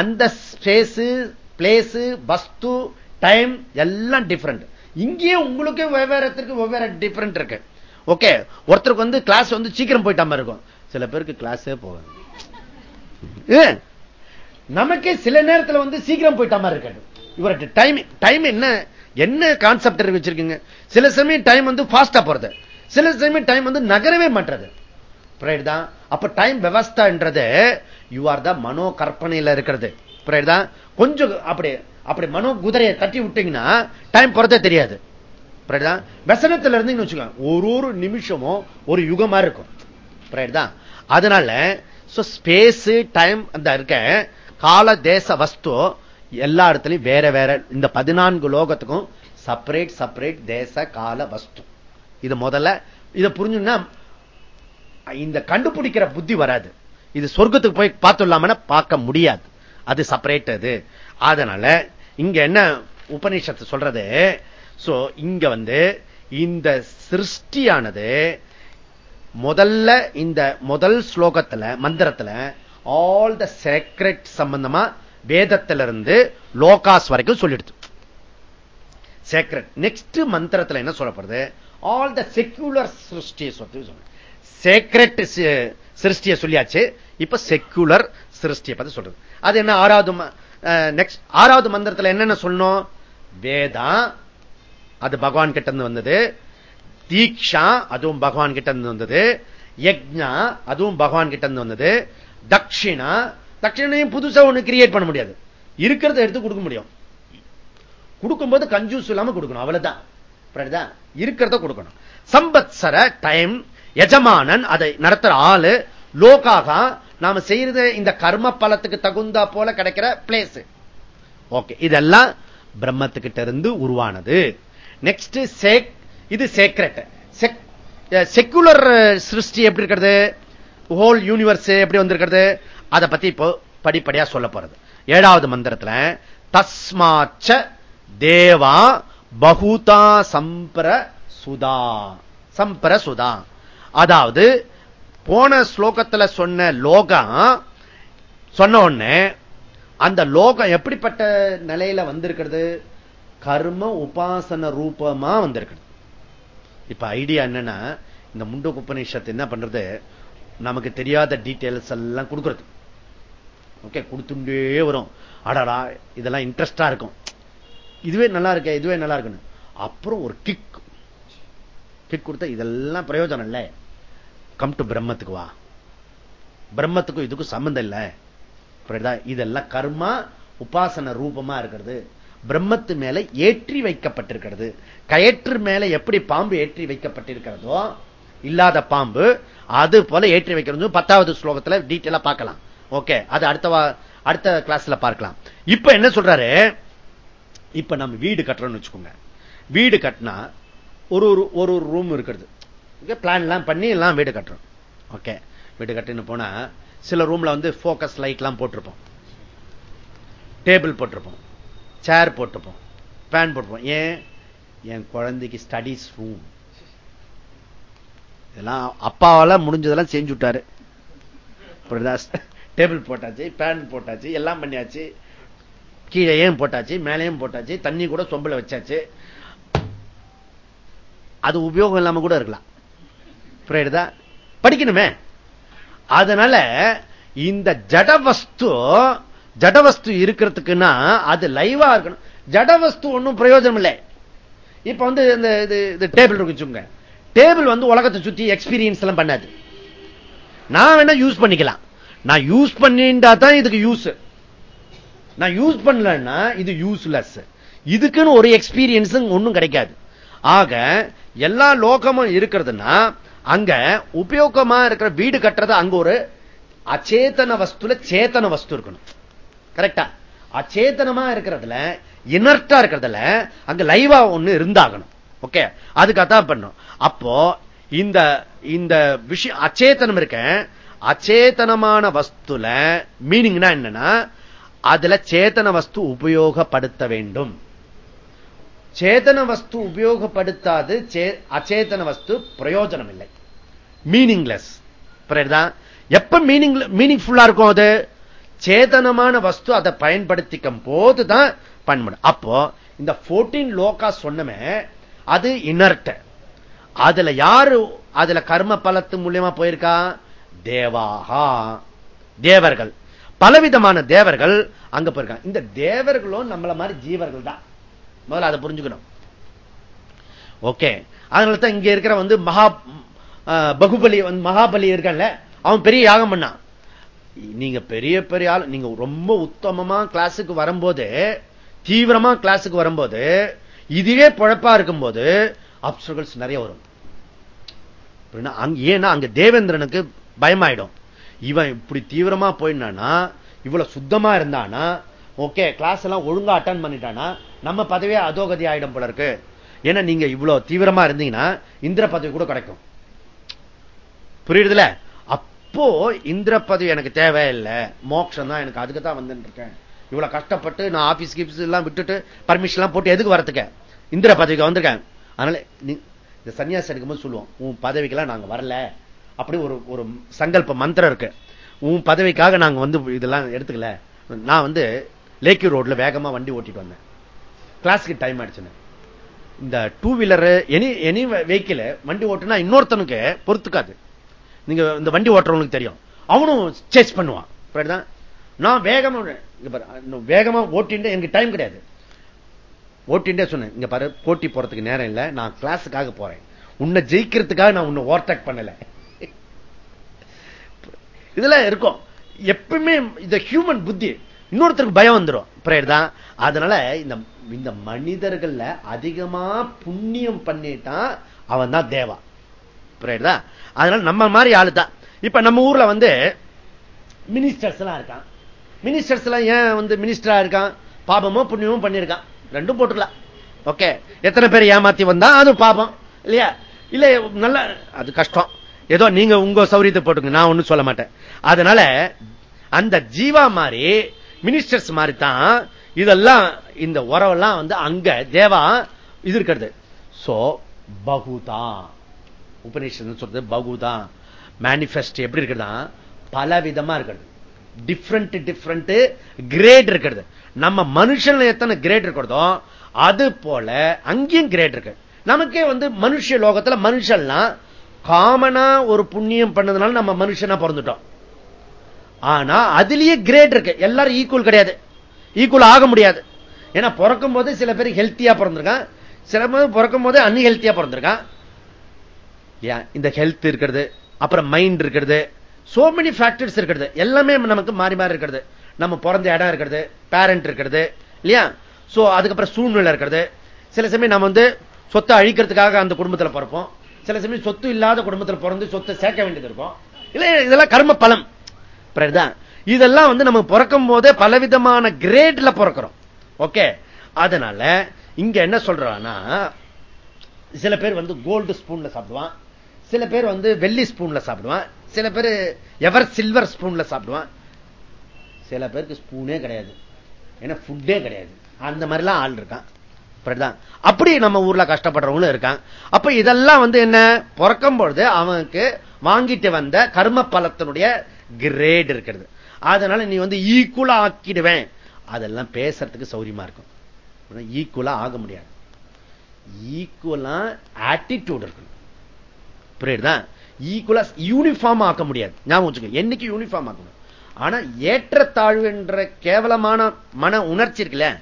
அந்த ஸ்பேஸ் பிளேஸ் வஸ்து டைம் எல்லாம் டிஃபரெண்ட் இங்கேயே உங்களுக்கு வெவ்வேறத்துக்கு வெவ்வேறு டிஃபரெண்ட் இருக்கு. ஓகே ஒருத்தருக்கு வந்து கிளாஸ் வந்து சீக்கிரம் போயிட்டா மாதிரி இருக்கும். சில பேருக்கு கிளாஸே போகாது. நமக்கே சில நேரத்தில் வந்து சீக்கிரம் போயிட்டா மாதிரி இருக்காது. இவருக்கு டைம் டைம் என்ன என்ன கான்செப்ட் வச்சிருக்கீங்க? சில சமயம் டைம் வந்து ஃபாஸ்டா போறது. சில சமயம் டைம் வந்து நகரவே மாட்டது தான்? அப்ப டைம் விவஸ்தான்றது யூ ஆர் த மனோ கற்பனையில இருக்கிறது தான்? கொஞ்சம் அப்படி அப்படி மனோ குதிரையை தட்டி விட்டீங்கன்னா டைம் போறதே தெரியாது. வசனத்துல இருந்து வச்சுக்கோங்க. ஒரு ஒரு நிமிஷமும் ஒரு யுகமா இருக்கும். தான்? அதனால ஸ்பேஸ் டைம் அந்த இருக்க கால தேச வஸ்து எல்லா இடத்துலையும் வேற வேற இந்த பதினான்கு லோகத்துக்கும் செப்பரேட் செப்பரேட் தேச கால வஸ்து. இது முதல்ல இதை புரிஞ்சுன்னா இந்த கண்டுபிடிக்கிற புத்தி வராது. இது சொர்க்கத்துக்கு போய் பார்த்துள்ளாம பார்க்க முடியாது. அது செப்பரேட் அது. அதனால இங்க என்ன உபநிஷத்து சொல்றது? சோ இங்க வந்து இந்த சிருஷ்டியானது முதல்ல இந்த முதல் ஸ்லோகத்துல மந்திரத்துல ஆல் த சேக்ரெட் சம்பந்தமா வேதத்திலிருந்து லோகாஸ் வரைக்கும் சொல்லிடுது. சேக்ரெட் நெக்ஸ்ட் மந்திரத்தில் என்ன சொல்லப்படுது? ஆல் த செக்யூலர் சிருஷ்டியை சொல்லி சேக்ரெட் சிருஷ்டியை சொல்லியாச்சு. இப்ப செக்யூலர் சிருஷ்டியை பத்தி சொல்றது. அது என்ன? ஆறாவது நெக்ஸ்ட் ஆறாவது மந்திரத்தில் என்னென்ன சொன்னோம் வேதா அது பகவான் கிட்ட இருந்து வந்தது. தீக்ஷா அதுவும் பகவான் கிட்ட இருந்து வந்தது. யக்ஞா அதுவும் பகவான் கிட்ட இருந்து வந்தது. தட்சிணா தட்சிணையும் புதுசா ஒண்ணு கிரியேட் பண்ண முடியாது. இருக்கிறத எடுத்து கொடுக்க முடியும். கொடுக்கும்போது கஞ்சூஸ் இல்லாம கொடுக்கணும். அவ்வளவுதான். இருக்கிறத கொடுக்கணும். சம்பத்சர டைம் எஜமானன் அதை நடத்துற ஆளு லோகாக நாம செய்யறது இந்த கர்ம பலத்துக்கு தகுந்தா போல கிடைக்கிற பிளேஸ் ஓகே இதெல்லாம் பிரம்மத்துக்கிட்ட இருந்து உருவானது. நெக்ஸ்ட் இது சேக்ரெட் செக்குலர் சிருஷ்டி எப்படி இருக்கிறது? ஹோல் யூனிவர்ஸ் எப்படி வந்திருக்கிறது? அதை பத்தி இப்போ படிப்படியா சொல்ல போறது. ஏழாவது மந்திரத்தில் தஸ்மாச்ச தேவா பகுதா சம்பர சுதா சம்பர சுதா அதாவது போன ஸ்லோகத்துல சொன்ன லோகம் சொன்ன உடனே அந்த லோகம் எப்படிப்பட்ட நிலையில வந்திருக்கிறது? கர்ம உபாசன ரூபமா வந்திருக்கிறது. இப்ப ஐடியா என்னன்னா இந்த முண்டு உபநிஷத்து என்ன பண்றது? நமக்கு தெரியாத டீட்டெயில்ஸ் எல்லாம் கொடுக்கறது. ஓகே கொடுத்துட்டே வரும். அடடா இதெல்லாம் இன்ட்ரெஸ்டா இருக்கும். இதுவே நல்லா இருக்க இதுவே நல்லா இருக்குன்னு அப்புறம் ஒரு கிக் கிக் கொடுத்தா இதெல்லாம் பிரயோஜனம் இல்லை. கம் டு பிரம்மத்துக்கு வா. பிரம்மத்துக்கும் இதுக்கும் சம்பந்தம் இல்லை. இதெல்லாம் கர்மா உபாசன ரூபமா இருக்கிறது. பிரம்மத்து மேல ஏற்றி வைக்கப்பட்டிருக்கிறது. கயற்று மேல எப்படி பாம்பு ஏற்றி வைக்கப்பட்டிருக்கிறதோ இல்லாத பாம்பு அது போல ஏற்றி வைக்கிறது பத்தாவது ஸ்லோகத்துல டீட்டெயிலா பார்க்கலாம். ஓகே அது அடுத்த அடுத்த கிளாஸ்ல பார்க்கலாம். இப்ப என்ன சொல்றாரு? இப்ப நம்ம வீடு கட்டுறோம்னு வச்சுக்கோங்க. வீடு கட்டினா ஒரு ஒரு ஒரு ரூம் இருக்கிறது. பிளான் எல்லாம் பண்ணி எல்லாம் வீடு கட்டுறோம். ஓகே வீடு கட்டின்னு போனா சில ரூம்ல வந்து போக்கஸ் லைட் எல்லாம் போட்டிருப்போம். டேபிள் போட்டிருப்போம். சேர் போட்டிருப்போம். ஃபேன் போட்டிருப்போம். ஏன்? என் குழந்தைக்கு ஸ்டடிஸ் ரூம் இதெல்லாம் அப்பாவால முடிஞ்சதெல்லாம் செஞ்சு விட்டாரு. டேபிள் போட்டாச்சு பேன் போட்டாச்சு எல்லாம் பண்ணியாச்சு. கீழேயும் போட்டாச்சு மேலேயும் போட்டாச்சு தண்ணி கூட சொம்பில் வச்சாச்சு. அது உபயோகம் இல்லாம கூட இருக்கலாம். படிக்கணுமே. அதனால இந்த ஜடவஸ்து ஜடவஸ்து இருக்கிறதுக்குன்னா அது லைவா இருக்கணும். ஜடவஸ்து ஒன்றும் பிரயோஜனம் இல்லை இப்ப வந்து இந்த இது டேபிள் இருக்குச்சுங்க டேபிள் வந்து உலகத்தை சுத்தி எக்ஸ்பீரியன்ஸ் எல்லாம் பண்ணாது. நான் வேணா யூஸ் பண்ணிக்கலாம். நான் யூஸ் பண்ணிட்டா தான் இதுக்கு யூஸ் நான் யூஸ் பண்ணலன்னா இது யூஸ்லெஸ் இதுக்குன்னு ஒரு எக்ஸ்பீரியன்ஸ் ஒன்றும் கிடைக்காது. ஆக எல்லா லோகமும் இருக்கிறதுனா அங்க உபயோகமா இருக்கிற வீடு கட்டுறது அங்க ஒரு அச்சேதன வஸ்துல சேத்தன வஸ்து இருக்கணும். கரெக்டா அச்சேதனமா இருக்கிறதுல இனர்டா இருக்கிறதுல அங்க லைவா ஒண்ணு இருந்தாகணும். ஓகே அதுக்காகத்தான் பண்ணும். அப்போ இந்த இந்த விஷயம் அச்சேதனம் இருக்க அச்சேதனமான வஸ்துல மீனிங்னா என்னன்னா அதுல சேத்தன வஸ்து உபயோகப்படுத்த வேண்டும். சேதன வஸ்து உபயோகப்படுத்தாது அச்சேதன வஸ்து பிரயோஜனம் இல்லை மீனிங்லெஸ் எப்ப மீனிங் மீனிங்ஃபுல்லா இருக்கும் அது? சேதனமான வஸ்து அதை பயன்படுத்திக்கும் போதுதான் பயன்படும் அப்போ இந்த போர்டீன் லோகா சொன்னமே அது இனர்ட் அதுல யாரு அதுல கர்ம பலத்து மூலியமா போயிருக்கா? தேவாகா. தேவர்கள். பலவிதமான தேவர்கள் அங்க போயிருக்காங்க. இந்த தேவர்களும் நம்மள மாதிரி ஜீவர்கள் தான். முதல்ல அதை புரிஞ்சுக்கணும். ஓகே. அதனால தான் இங்க இருக்கிற வந்து மகா பகுபலி மகாபலி இருக்கல அவன் பெரிய யாகம் பண்ணான் நீங்க பெரிய பெரிய ஆள் நீங்க ரொம்ப உத்தமமா கிளாஸுக்கு வரும்போது தீவிரமா கிளாஸுக்கு வரும்போது இதுவே பழப்பா இருக்கும்போது அப்சர்கள்ஸ் நிறைய வரும். ஏன்னா அங்க தேவேந்திரனுக்கு பயமாயிடும். இவன் இப்படி தீவிரமா போயினானா இவ்வளவு சுத்தமா இருந்தானா ஓகே கிளாஸ் எல்லாம் ஒழுங்கா அட்டன் பண்ணிட்டானா நம்ம பதவியே அதோகதி ஆயிடும் போல இருக்கு. ஏன்னா நீங்க இவ்வளவு தீவிரமா இருந்தீங்கன்னா இந்திர பதவி கூட கிடைக்கும். புரியுதுல? அப்போ இந்திர பதவி எனக்கு தேவையில்லை. மோட்சம் தான் எனக்கு அதுக்கு தான் வந்துட்டு இருக்கேன். இவ்வளவு கஷ்டப்பட்டு நான் ஆபீஸ் கீப்ஸ் எல்லாம் விட்டுட்டு பர்மிஷன் எல்லாம் போட்டு எதுக்கு வரத்துக்க? இந்திர பதவிக்கு வந்திருக்கேன். அதனால இந்த சன்னியாசி எடுக்கும்போது சொல்லுவோம் உன் பதவிக்கெல்லாம் நாங்க வரல. அப்படி ஒரு ஒரு சங்கல்ப மந்திரம் இருக்கு. உன் பதவிக்காக நாங்க வந்து இதெல்லாம் எடுத்துக்கல. நான் வந்து லேக்கி ரோட்ல வேகமா வண்டி ஓட்டிட்டு வந்தேன். கிளாஸுக்கு டைம் ஆயிடுச்சுன்னு. இந்த two wheeler any any vehicle வண்டி ஓட்டுனா இன்னொருத்தனுக்கு பொறுத்துக்காது. நீங்க இந்த வண்டி ஓட்டுறவங்களுக்கு தெரியும். அவனும் சேஸ் பண்ணுவான். நான் வேகமா வேகமா ஓட்டிட்டு எனக்கு டைம் கிடையாது. ஓட்டின்டே சொன்னேன் இங்க பாரு போட்டி போறதுக்கு நேரம் இல்லை நான் கிளாஸுக்காக போறேன். உன்னை ஜெயிக்கிறதுக்காக நான் உன்னை ஓவர்டேக் பண்ணல. இதெல்லாம் இருக்கும். எப்பவுமே இந்த ஹியூமன் புத்தி இன்னொருத்தருக்கு பயம் வந்துடும் பிரேயர் தான். அதனால இந்த இந்த மனிதர்கள்ல அதிகமா புண்ணியம் பண்ணிட்டான் அவன் தான் தேவா. பிரேயர் தான். அதனால நம்ம மாதிரி ஆளு தான். இப்ப நம்ம ஊர்ல வந்து மினிஸ்டர்ஸ் எல்லாம் இருக்கான். மினிஸ்டர்ஸ் எல்லாம் ஏன் வந்து மினிஸ்டரா இருக்கான்? பாபமோ புண்ணியமோ பண்ணிருக்கான் ரெண்டும் போட்டுக்கலாம் ஓகே எத்தனை பேர் ஏமாத்தி வந்தா அது பாபம். இல்லையா? இல்ல நல்ல அது கஷ்டம். ஏதோ நீங்க உங்க சௌரியத்தை போட்டுங்க நான் ஒண்ணும் சொல்ல மாட்டேன். அதனால அந்த ஜீவா மாதிரி மினிஸ்டர்ஸ் மாதிரி தான் இதெல்லாம் இந்த உறவெல்லாம் வந்து அங்க தேவா இது இருக்கிறது. சோ பகுதா. உபநிஷன் சொல்றது பகுதா. மேனிபெஸ்ட் எப்படி இருக்குதுன்னா பல விதமா இருக்கிறது. டிஃப்ரெண்ட் டிஃப்ரெண்ட் கிரேட் இருக்கிறது. நம்ம மனுஷன் எத்தனை கிரேட் இருக்கிறதோ அது போல அங்கேயும் கிரேட் இருக்கு. நமக்கே வந்து மனுஷ லோகத்துல மனுஷன்லாம் காமனா ஒரு புண்ணியம் பண்ணதுனால நம்ம மனுஷனா பிறந்துட்டோம். ஆனா அதுலயே கிரேட் இருக்கு. எல்லாரும் ஈக்குவல் கிடையாது. ஈக்குவல் ஆக முடியாது. ஏன்னா பிறக்கும் போது சில பேர் ஹெல்த்தியா பிறந்திருக்கான் சில பேர் பிறக்கும் போது அன்ஹெல்த்தியா பிறந்திருக்கான் இந்த ஹெல்த் இருக்கிறது. அப்புறம் மைண்ட் இருக்கிறது. சோ மெனி ஃபேக்டர்ஸ் இருக்கிறது. எல்லாமே நமக்கு மாறி மாறி இருக்கிறது. நம்ம பிறந்த இடம் இருக்கிறது. பேரண்ட் இருக்கிறது. இல்லையா? சோ அதுக்கப்புறம் சூழ்நிலை இருக்கிறது. சில சமயம் நம்ம வந்து சொத்தை அழிக்கிறதுக்காக அந்த குடும்பத்தில் பிறப்போம். சில சமயம் சொத்து இல்லாத குடும்பத்தில் பிறந்து சொத்தை சேர்க்க வேண்டியது இருக்கும். இல்ல இதெல்லாம் கர்ம பலம். இதெல்லாம் வந்து நம்ம பிறக்கும் போதே பலவிதமான கிரேட்ல பிறக்கிறோம். ஓகே அதனால இங்க என்ன சொல்றான்னா சில பேர் வந்து கோல்டு ஸ்பூன்ல சாப்பிடுவான். சில பேர் வந்து வெள்ளி ஸ்பூன்ல சாப்பிடுவான். சில பேர் எவர் சில்வர் ஸ்பூன்ல சாப்பிடுவான். சில பேருக்கு ஸ்பூனே கிடையாது. ஏன்னா ஃபுட்டே கிடையாது. அந்த மாதிரிலாம் ஆள் இருக்கான். அப்படி நம்ம ஊர்ல கஷ்டப்படுறவங்களும் இருக்கான் அப்ப இதெல்லாம் வந்து என்ன? பிறக்கும் பொழுது அவனுக்கு வாங்கிட்டு வந்த கர்ம பலத்தினுடைய கிரேட் இருக்கிறது. அதனால நீ வந்து ஈக்குவலா ஆக்கிடுவேன். அதெல்லாம் பேசுறதுக்கு சௌரியமா இருக்கும். ஈக்குவலா ஆக முடியாது. ஈக்குவலா ஆட்டிடியூட் இருக்கணும். புரியுதுதான் ஈக்குவலா யூனிஃபார்ம் ஆக்க முடியாது. ஞாபகம் வச்சுக்கோங்க. என்னைக்கு யூனிஃபார்ம் ஆக்கணும்? ஆனா ஏற்றத்தாழ்வு என்ற கேவலமான மன உணர்ச்சி இருக்குல்ல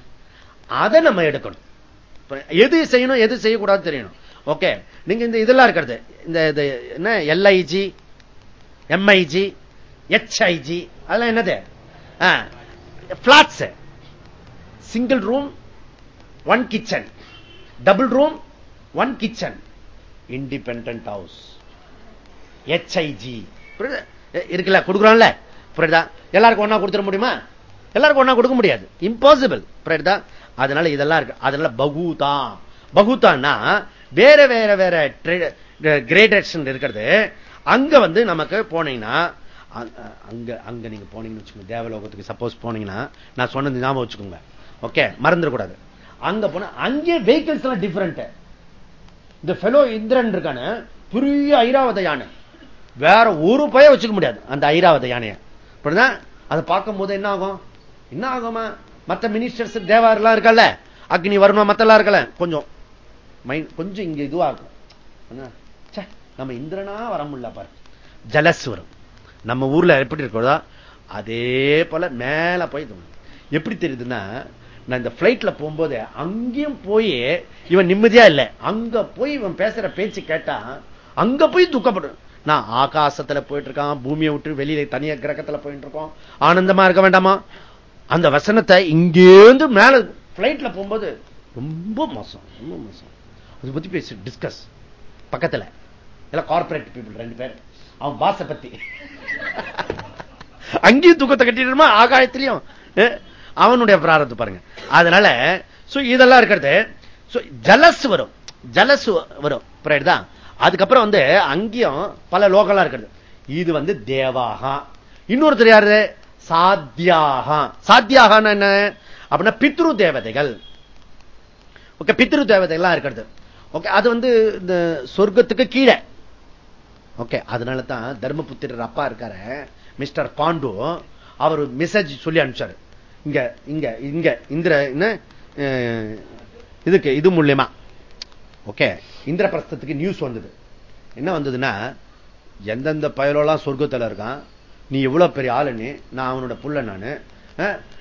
அதை நம்ம எடுக்கணும். எது செய்யணும் எது செய்யக்கூடாது தெரியணும். ஓகே நீங்க இந்த இதெல்லாம் இருக்கிறது. இந்த இது என்ன? எல்ஐஜி எம்ஐஜி எச்ஐஜி அதெல்லாம் என்னது? Flats single room one kitchen double room one kitchen independent house HIG இருக்குல்ல? கொடுக்குறோம்ல? புரியுதா? எல்லாருக்கும் ஒன்னா கொடுத்துட முடியுமா? எல்லாருக்கும் ஒன்னா கொடுக்க முடியாது. இம்பாசிபிள் புரியுதா? அதனால இதெல்லாம் இருக்கு. அதனால பகுதா பகுதான்னா வேற வேற வேற கிரேடேஷன் இருக்கிறது. அங்க வந்து நமக்கு போனீங்கன்னா அங்க அங்க நீங்க போனீங்கன்னு வச்சுக்கோங்க. தேவலோகத்துக்கு சப்போஸ் போனீங்கன்னா நான் சொன்னது ஞாபகம் வச்சுக்கோங்க. ஓகே மறந்துடக்கூடாது. அங்க போனா அங்கே வெஹிக்கிள்ஸ் எல்லாம் டிஃபரெண்ட் இந்த ஃபெலோ இந்திரன் இருக்கான பெரிய ஐராவத யானை. வேற ஒரு பய வச்சுக்க முடியாது அந்த ஐராவத யானையை. யானைய அதை பார்க்கும் போது என்ன ஆகும்? என்ன ஆகுமா? மற்ற மினிஸ்டர்ஸ் தேவாரெல்லாம் இருக்கல அக்னி வரணும் மத்தெல்லாம் இருக்கல கொஞ்சம் மைண்ட் கொஞ்சம் இங்க இதுவாகும். நம்ம இந்திரனா வர முடியல பாரு. ஜலஸ்வரம். நம்ம ஊர்ல எப்படி இருக்கிறதா அதே போல மேல போய் எப்படி தெரியுதுன்னா நான் இந்த பிளைட்ல போகும்போது அங்கேயும் போய் இவன் நிம்மதியா இல்லை. அங்க போய் இவன் பேசுற பேச்சு கேட்டா அங்க போய் துக்கப்படும் நான் ஆகாசத்துல போயிட்டு இருக்கான் பூமியை விட்டு வெளியில தனியா கிரகத்துல போயிட்டு இருக்கோம். ஆனந்தமா இருக்க வேண்டாமா? அந்த வசனத்தை இங்கேருந்து மேல பிளைட்ல போகும்போது ரொம்ப மோசம் ரொம்ப மோசம். அதை பத்தி பேசு டிஸ்கஸ் பக்கத்துல. எல்லாம் கார்பரேட் பீப்புள் ரெண்டு பேர். அவன் பாச பத்தி. அங்கேயும் தூக்கத்தை கட்டிடுமா ஆகாயத்திலையும். அவனுடைய பிராரத்து பாருங்க. அதனால இதெல்லாம் இருக்கிறது. ஜலஸ் வரும். ஜலஸ் வரும். தான்? அதுக்கப்புறம் வந்து அங்கேயும் பல லோகலா இருக்கிறது இது வந்து தேவாகா. இன்னொருத்தர் யாரு? சாத்தியாகா. சாத்தியாக என்ன? அப்படின்னா பித்ரு தேவதைகள். ஓகே பித்ரு தேவதைகள்லாம் இருக்கிறது. ஓகே அது வந்து இந்த சொர்க்கத்துக்கு கீழே. ஓகே அதனால தான் தர்மபுத்திரர் அப்பா இருக்காரு மிஸ்டர் பாண்டு அவர் மெசேஜ் சொல்லி அனுப்பிச்சாரு. இங்க இங்க இங்க இந்திர இதுக்கு இது மூலியமா. ஓகே இந்திரபிரஸ்தத்துக்கு நியூஸ் வந்தது. என்ன வந்ததுன்னா எந்தெந்த பயலோலாம் சொர்க்கத்தில் இருக்கான் நீ எவ்வளவு பெரிய ஆளுன்னு நான் அவனோட புள்ள நானு.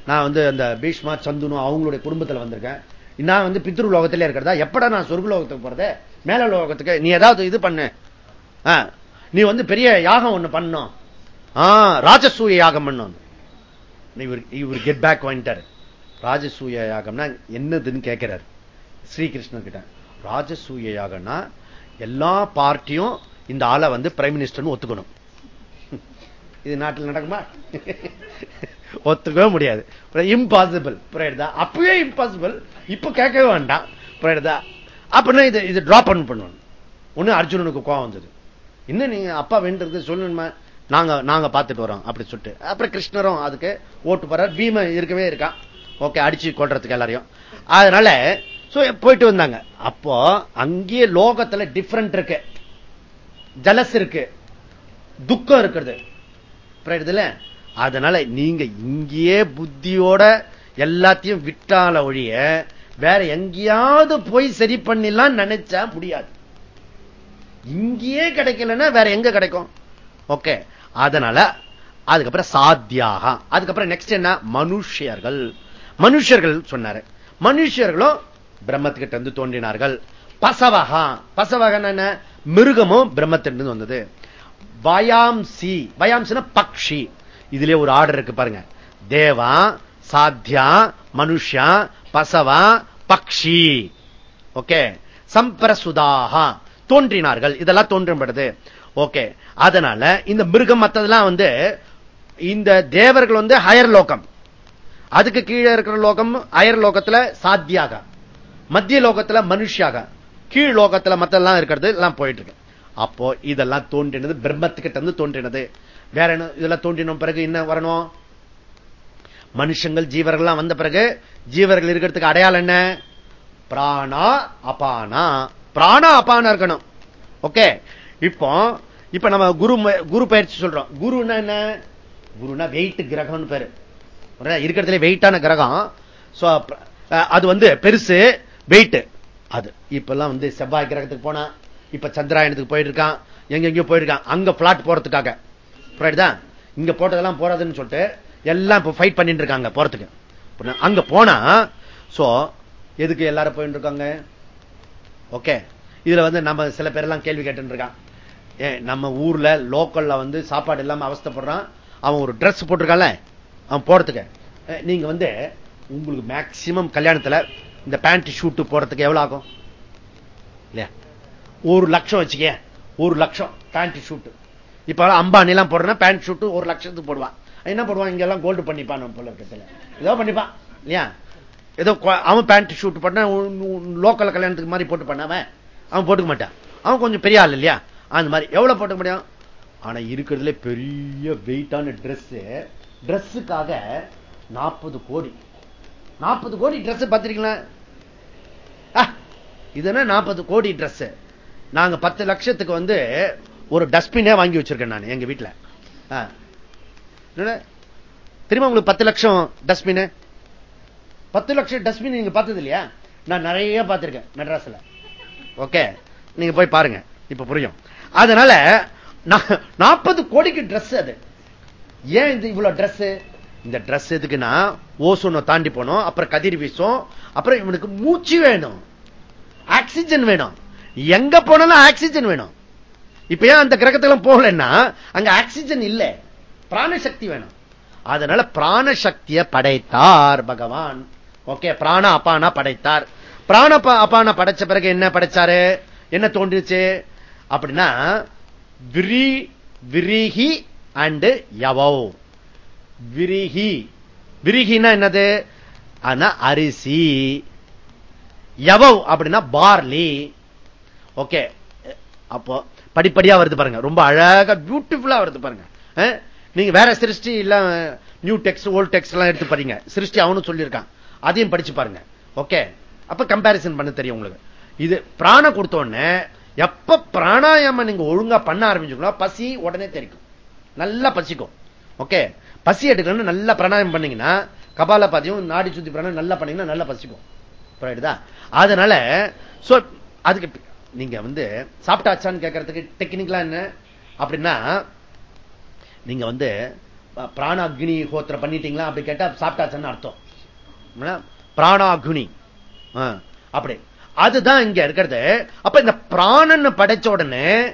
நான் வந்து அந்த பீஷ்மா சந்துனு அவங்களுடைய குடும்பத்தில் வந்திருக்கேன். நான் வந்து பித்ரு லோகத்திலே இருக்கிறதா? எப்படா நான் சொர்க்க லோகத்துக்கு போறத? மேல லோகத்துக்கு நீ ஏதாவது இது பண்ணு. நீ வந்து பெரிய யாகம் ஒண்ணு பண்ணும் ராஜசூய யாகம் பண்ணும் இவர் கெட் பேக் வாங்கிட்டாரு ராஜசூய யாகம்னா என்னதுன்னு கேட்கிறார் ஸ்ரீகிருஷ்ணன் கிட்ட. ராஜசூய யாகம்னா எல்லா பார்ட்டியும் இந்த ஆளை வந்து பிரைம் மினிஸ்டர்னு ஒத்துக்கணும். இது நாட்டில் நடக்குமா? ஒத்துக்கவே முடியாது. இம்பாசிபிள் புரியுதா அப்பவே இம்பாசிபிள் இப்ப கேட்கவே வேண்டாம். புரியுதா அப்படின்னா இது இது டிராப் பண்ண பண்ணணும் ஒண்ணு அர்ஜுனனுக்கு கோவம் வந்தது. இன்னும் நீங்க அப்பா வேண்டது சொல்லணுமா? நாங்க நாங்க பார்த்துட்டு வரோம் அப்படி சொல்லிட்டு. அப்புறம் கிருஷ்ணரும் அதுக்கு ஓட்டு போறார். பீம இருக்கவே இருக்கான். ஓகே அடிச்சு கொள்றதுக்கு எல்லாரையும். அதனால போயிட்டு வந்தாங்க. அப்போ அங்கேயே லோகத்துல டிஃபரெண்ட் இருக்கு. ஜலஸ் இருக்கு. துக்கம் இருக்கிறது புரியுதுல அதனால நீங்க இங்கேயே புத்தியோட எல்லாத்தையும் விட்டால ஒழிய வேற எங்கேயாவது போய் சரி பண்ணிலாம் நினைச்சா முடியாது. இங்கேயே கிடைக்கலன்னா வேற எங்க கிடைக்கும்? ஓகே. அதனால அதுக்கப்புறம் சாத்தியாக. அதுக்கப்புறம் நெக்ஸ்ட் என்ன? மனுஷியர்கள். மனுஷர்கள் சொன்னாரு. மனுஷர்களும் பிரம்மத்துக்கிட்ட இருந்து தோன்றினார்கள். பசவகா. பசவகன் என்ன? மிருகமும் பிரம்மத்திலிருந்து வந்தது. வயாம்சி வயாம்சினா பக்ஷி. இதுல ஒரு ஆர்டர் இருக்கு பாருங்க. தேவா சாத்தியா மனுஷா பசவா பக்ஷி. ஓகே. சம்பிரசுதாக தோன்றினார்கள். இதெல்லாம் தோன்றப்படுது ஓகே. அதனால இந்த மிருகம் மத்ததெல்லாம் வந்து இந்த தேவர்கள் வந்து ஹயர் லோகம். அதுக்கு கீழே இருக்கிற லோகம் அயர் லோகத்துல சாத்தியாக மத்திய லோகத்துல மனுஷியாக. கீழ் லோகத்துல மத்தெல்லாம் இருக்கிறது எல்லாம் போயிட்டு இருக்கு. அப்போ இதெல்லாம் தோன்றினது பிரம்மத்துக்கிட்ட இருந்து தோன்றினது. வேற என்ன இதெல்லாம் தோன்றின பிறகு என்ன வரணும்? மனுஷங்கள் ஜீவர்கள்லாம் வந்த பிறகு ஜீவர்கள் இருக்கிறதுக்கு அடையாளம் என்ன? பிராணா அபானா. பிராணா அபானா இருக்கணும். ஓகே? இப்போ இப்ப நம்ம குரு குரு பயிற்சி சொல்றோம். குருன்னா என்ன? குருனா வெயிட் கிரகம்னு பேரு. இருக்கிறதுல வெயிட்டான கிரகம். அது வந்து பெருசு வெயிட் அது. இப்பெல்லாம் வந்து செவ்வாய் கிரகத்துக்கு போனா இப்ப சந்திராயணத்துக்கு போயிட்டு இருக்கான் எங்கெங்கயோ போயிருக்கான் அங்க பிளாட் போறதுக்காக. இங்க போட்டதெல்லாம் போறதுன்னு சொல்லிட்டு எல்லாம் இப்ப ஃபைட் பண்ணிட்டு இருக்காங்க போறதுக்கு. அங்க போனா சோ எதுக்கு எல்லாரும் போயிட்டு இருக்காங்க? ஓகே இதுல வந்து நம்ம சில பேர் எல்லாம் கேள்வி கேட்டு இருக்கான். நம்ம ஊர்ல லோக்கல்ல வந்து சாப்பாடு இல்லாம அவஸ்தப்படுறான். அவன் ஒரு ட்ரெஸ் போட்டிருக்கான்ல அவன் போறதுக்கு. நீங்க வந்து உங்களுக்கு மேக்சிமம் கல்யாணத்துல இந்த பேண்ட் ஷூட் போறதுக்கு எவ்வளவு ஆகும்? இல்லையா? ஒரு லட்சம் வச்சுக்க ஒரு லட்சம். பேண்ட் ஷூட் இப்ப அம்பானி எல்லாம் போடுறேன்னா பேண்ட் ஷூட் ஒரு லட்சத்துக்கு போடுவான். என்ன போடுவான்? இங்க எல்லாம் கோல்டு பண்ணிப்பான் நம்ம போல ஏதோ பண்ணிப்பான். இல்லையா? ஏதோ அவன் பேண்ட் ஷூட் பண்ண லோக்கல் கல்யாணத்துக்கு மாதிரி போட்டு பண்ணாம அவன் போட்டுக்க மாட்டான். அவன் கொஞ்சம் பெரிய ஆள் இல்லையா? அந்த மாதிரி. எவ்வளவு போட்டுக்க முடியும்? ஆனா இருக்கிறதுல பெரிய வெயிட்டான ட்ரெஸ் ட்ரெஸ்ஸுக்காக நாற்பது கோடி. நாற்பது கோடி ட்ரெஸ் பார்த்திருக்கீங்களா இதுனா நாற்பது கோடி ட்ரெஸ் நாங்க பத்து லட்சத்துக்கு வந்து ஒரு டஸ்ட்பினே வாங்கி வச்சிருக்கேன் நான் எங்க வீட்டுல திரும்ப உங்களுக்கு பத்து லட்சம் டஸ்ட்பின் பத்து லட்சம் டஸ்ட்பின் நீங்க பார்த்தது இல்லையா? நான் நிறைய பார்த்திருக்கேன் மெட்ராஸ்ல. ஓகே? நீங்க போய் பாருங்க இப்ப புரியும். அதனால நாற்பது கோடிக்கு ட்ரெஸ் அது. ஏன் இது இவ்வளவு ட்ரெஸ் இந்த ட்ரெஸ் எதுக்குன்னா ஓசோனை தாண்டி போனோம் அப்புறம் கதிர் வீசும் அப்புறம் இவனுக்கு மூச்சு வேணும். ஆக்சிஜன் வேணும். எங்க போனாலும் ஆக்சிஜன் வேணும். இப்ப ஏன் அந்த கிரகத்தெல்லாம் போகலன்னா அங்க ஆக்சிஜன் இல்ல. பிராணசக்தி வேணும். அதனால பிராணசக்தியை படைத்தார் பகவான். ஓகே பிராண அப்பானா படைத்தார். பிராண அப்பானா படைச்ச பிறகு என்ன படைச்சாரு? என்ன தோன்றுச்சு? அப்படின்னா விரிஹி அண்டு யவோ. விரிஹி விரிஹினா என்னது? ஆனா அரிசி. யவவ் அப்படின்னா பார்லி. ஓகே அப்போ படிப்படியா வருது பாருங்க. ரொம்ப அழகா பியூட்டிஃபுல்லா வருது பாருங்க. நீங்க வேற சிருஷ்டி இல்ல நியூ டெக்ஸ்ட் ஓல்ட் டெக்ஸ்ட் எல்லாம் எடுத்து படிங்க. சிருஷ்டி அவனும் சொல்லியிருக்கான். அதையும் படிச்சு பாருங்க. ஓகே அப்ப கம்பாரிசன் பண்ண தெரியும் உங்களுக்கு. இது பிராண கொடுத்தோடனே எப்ப பிராணாயாமம் நீங்க ஒழுங்கா பண்ண ஆரம்பிச்சுங்களோ பசி உடனே தெரிக்கும் நல்லா பசிக்கும். ஓகே பசி எடுக்கணும்னு நல்லா பிராணாயம் பண்ணீங்கன்னா கபால பாதியும் நாடி சுத்தி பிராணம் நல்லா பண்ணீங்கன்னா நல்லா பசிக்கும். புரியுதா? அதனால அதுக்கு நீங்க வந்து சாப்பிட்டாச்சான்னு கேட்கறதுக்கு டெக்னிக்கலா என்ன? அப்படின்னா நீங்க வந்து பிராணாக்னி ஹோத்திரம் பண்ணிட்டீங்களா? அப்படி கேட்டா சாப்பிட்டாச்சான்னு அர்த்தம். பிராணாகுனி. அப்படி. அதுதான் இங்க இருக்கிறது. அப்ப இந்த பிராணன் படைச்ச உடனே